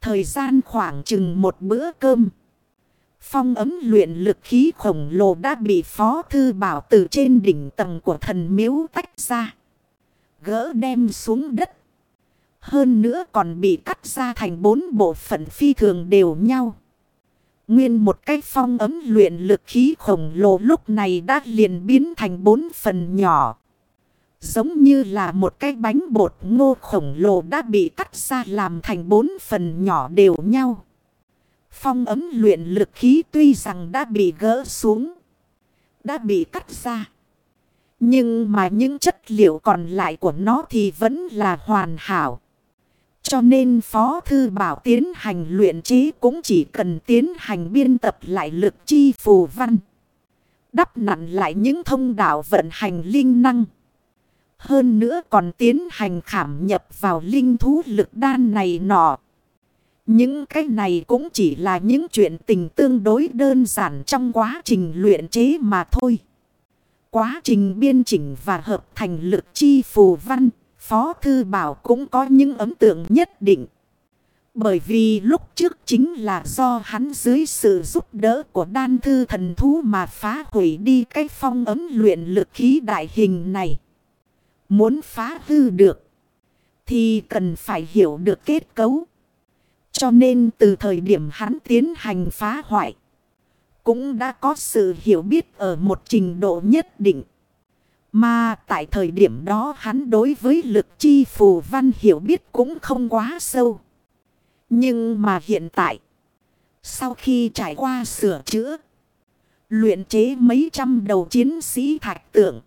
Thời gian khoảng chừng một bữa cơm. Phong ấm luyện lực khí khổng lồ đã bị Phó Thư Bảo từ trên đỉnh tầng của thần miếu tách ra. Gỡ đem xuống đất. Hơn nữa còn bị cắt ra thành bốn bộ phận phi thường đều nhau. Nguyên một cái phong ấm luyện lực khí khổng lồ lúc này đã liền biến thành bốn phần nhỏ. Giống như là một cái bánh bột ngô khổng lồ đã bị cắt ra làm thành bốn phần nhỏ đều nhau. Phong ấm luyện lực khí tuy rằng đã bị gỡ xuống. Đã bị cắt ra. Nhưng mà những chất liệu còn lại của nó thì vẫn là hoàn hảo. Cho nên Phó Thư Bảo tiến hành luyện chế cũng chỉ cần tiến hành biên tập lại lực chi phù văn. Đắp nặn lại những thông đạo vận hành linh năng. Hơn nữa còn tiến hành khảm nhập vào linh thú lực đan này nọ. Những cái này cũng chỉ là những chuyện tình tương đối đơn giản trong quá trình luyện chế mà thôi. Quá trình biên chỉnh và hợp thành lực chi phù văn, Phó Thư Bảo cũng có những ấn tượng nhất định. Bởi vì lúc trước chính là do hắn dưới sự giúp đỡ của đan thư thần thú mà phá hủy đi cái phong ấm luyện lực khí đại hình này. Muốn phá hư được, thì cần phải hiểu được kết cấu. Cho nên từ thời điểm hắn tiến hành phá hoại, cũng đã có sự hiểu biết ở một trình độ nhất định. Mà tại thời điểm đó hắn đối với lực chi phù văn hiểu biết cũng không quá sâu. Nhưng mà hiện tại, sau khi trải qua sửa chữa, luyện chế mấy trăm đầu chiến sĩ thạch tượng,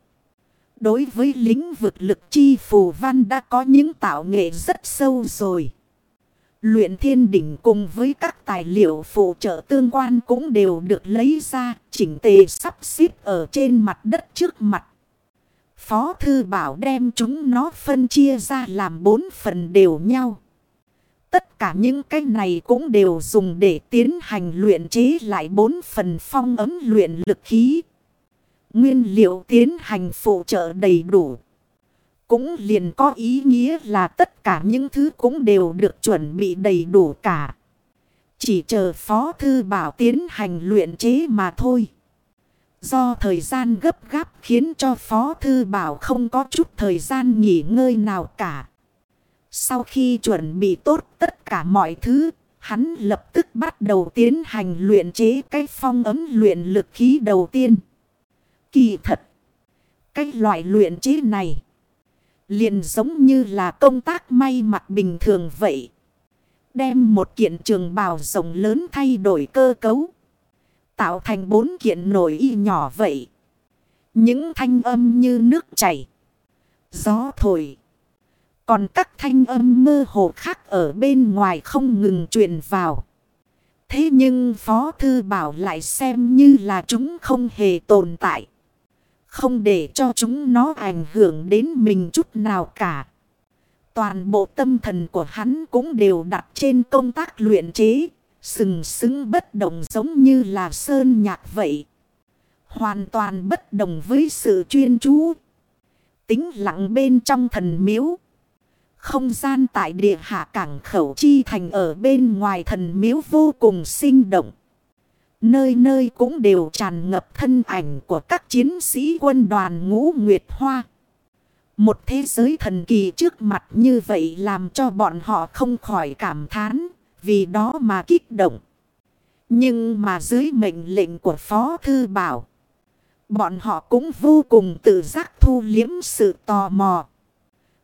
đối với lĩnh vực lực chi phù văn đã có những tạo nghệ rất sâu rồi. Luyện thiên đỉnh cùng với các tài liệu phụ trợ tương quan cũng đều được lấy ra, chỉnh tề sắp xếp ở trên mặt đất trước mặt. Phó Thư Bảo đem chúng nó phân chia ra làm bốn phần đều nhau. Tất cả những cái này cũng đều dùng để tiến hành luyện chế lại bốn phần phong ấm luyện lực khí. Nguyên liệu tiến hành phụ trợ đầy đủ. Cũng liền có ý nghĩa là tất cả những thứ cũng đều được chuẩn bị đầy đủ cả. Chỉ chờ Phó Thư Bảo tiến hành luyện chế mà thôi. Do thời gian gấp gáp khiến cho Phó Thư Bảo không có chút thời gian nghỉ ngơi nào cả. Sau khi chuẩn bị tốt tất cả mọi thứ, hắn lập tức bắt đầu tiến hành luyện chế cái phong ấm luyện lực khí đầu tiên. Kỳ thật, cái loại luyện chế này liền giống như là công tác may mặc bình thường vậy. Đem một kiện trường bào rộng lớn thay đổi cơ cấu. Tạo thành bốn kiện nổi y nhỏ vậy. Những thanh âm như nước chảy. Gió thổi. Còn các thanh âm mơ hồ khác ở bên ngoài không ngừng truyền vào. Thế nhưng Phó Thư Bảo lại xem như là chúng không hề tồn tại. Không để cho chúng nó ảnh hưởng đến mình chút nào cả. Toàn bộ tâm thần của hắn cũng đều đặt trên công tác luyện chế. Sừng sững bất động giống như là sơn nhạc vậy. Hoàn toàn bất đồng với sự chuyên chú. Tính lặng bên trong thần miếu. Không gian tại địa hạ cảng khẩu chi thành ở bên ngoài thần miếu vô cùng sinh động. Nơi nơi cũng đều tràn ngập thân ảnh của các chiến sĩ quân đoàn ngũ Nguyệt Hoa. Một thế giới thần kỳ trước mặt như vậy làm cho bọn họ không khỏi cảm thán, vì đó mà kích động. Nhưng mà dưới mệnh lệnh của Phó Thư Bảo, Bọn họ cũng vô cùng tự giác thu liếm sự tò mò.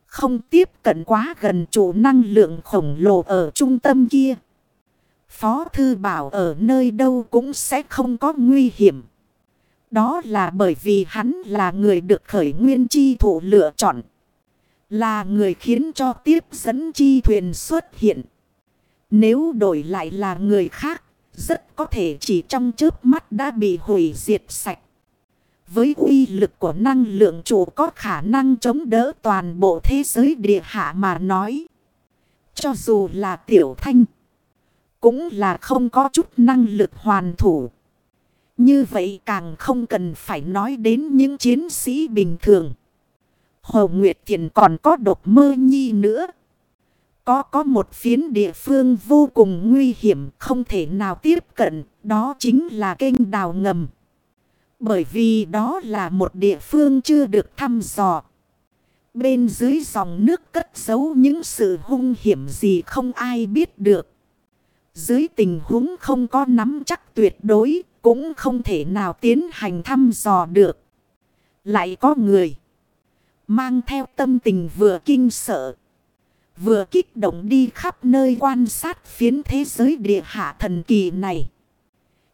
Không tiếp cận quá gần chủ năng lượng khổng lồ ở trung tâm kia. Phó thư bảo ở nơi đâu cũng sẽ không có nguy hiểm. Đó là bởi vì hắn là người được khởi nguyên chi thủ lựa chọn. Là người khiến cho tiếp dẫn chi thuyền xuất hiện. Nếu đổi lại là người khác, rất có thể chỉ trong chớp mắt đã bị hủy diệt sạch. Với uy lực của năng lượng chủ có khả năng chống đỡ toàn bộ thế giới địa hạ mà nói. Cho dù là tiểu thanh, cũng là không có chút năng lực hoàn thủ. Như vậy càng không cần phải nói đến những chiến sĩ bình thường. Hồ Nguyệt Thiền còn có độc mơ nhi nữa. Có có một phiến địa phương vô cùng nguy hiểm không thể nào tiếp cận. Đó chính là kênh đào ngầm. Bởi vì đó là một địa phương chưa được thăm dò. Bên dưới dòng nước cất giấu những sự hung hiểm gì không ai biết được. Dưới tình huống không có nắm chắc tuyệt đối, cũng không thể nào tiến hành thăm dò được. Lại có người mang theo tâm tình vừa kinh sợ, vừa kích động đi khắp nơi quan sát phiến thế giới địa hạ thần kỳ này.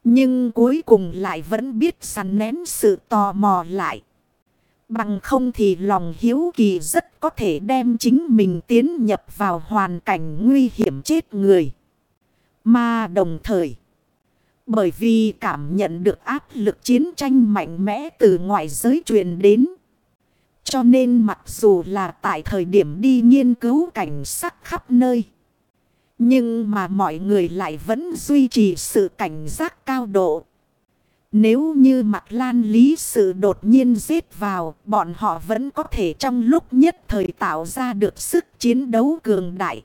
Nhưng cuối cùng lại vẫn biết săn nén sự tò mò lại. Bằng không thì lòng hiếu kỳ rất có thể đem chính mình tiến nhập vào hoàn cảnh nguy hiểm chết người. Mà đồng thời, bởi vì cảm nhận được áp lực chiến tranh mạnh mẽ từ ngoại giới truyền đến. Cho nên mặc dù là tại thời điểm đi nghiên cứu cảnh sắc khắp nơi. Nhưng mà mọi người lại vẫn duy trì sự cảnh giác cao độ. Nếu như mặt lan lý sự đột nhiên giết vào, bọn họ vẫn có thể trong lúc nhất thời tạo ra được sức chiến đấu cường đại.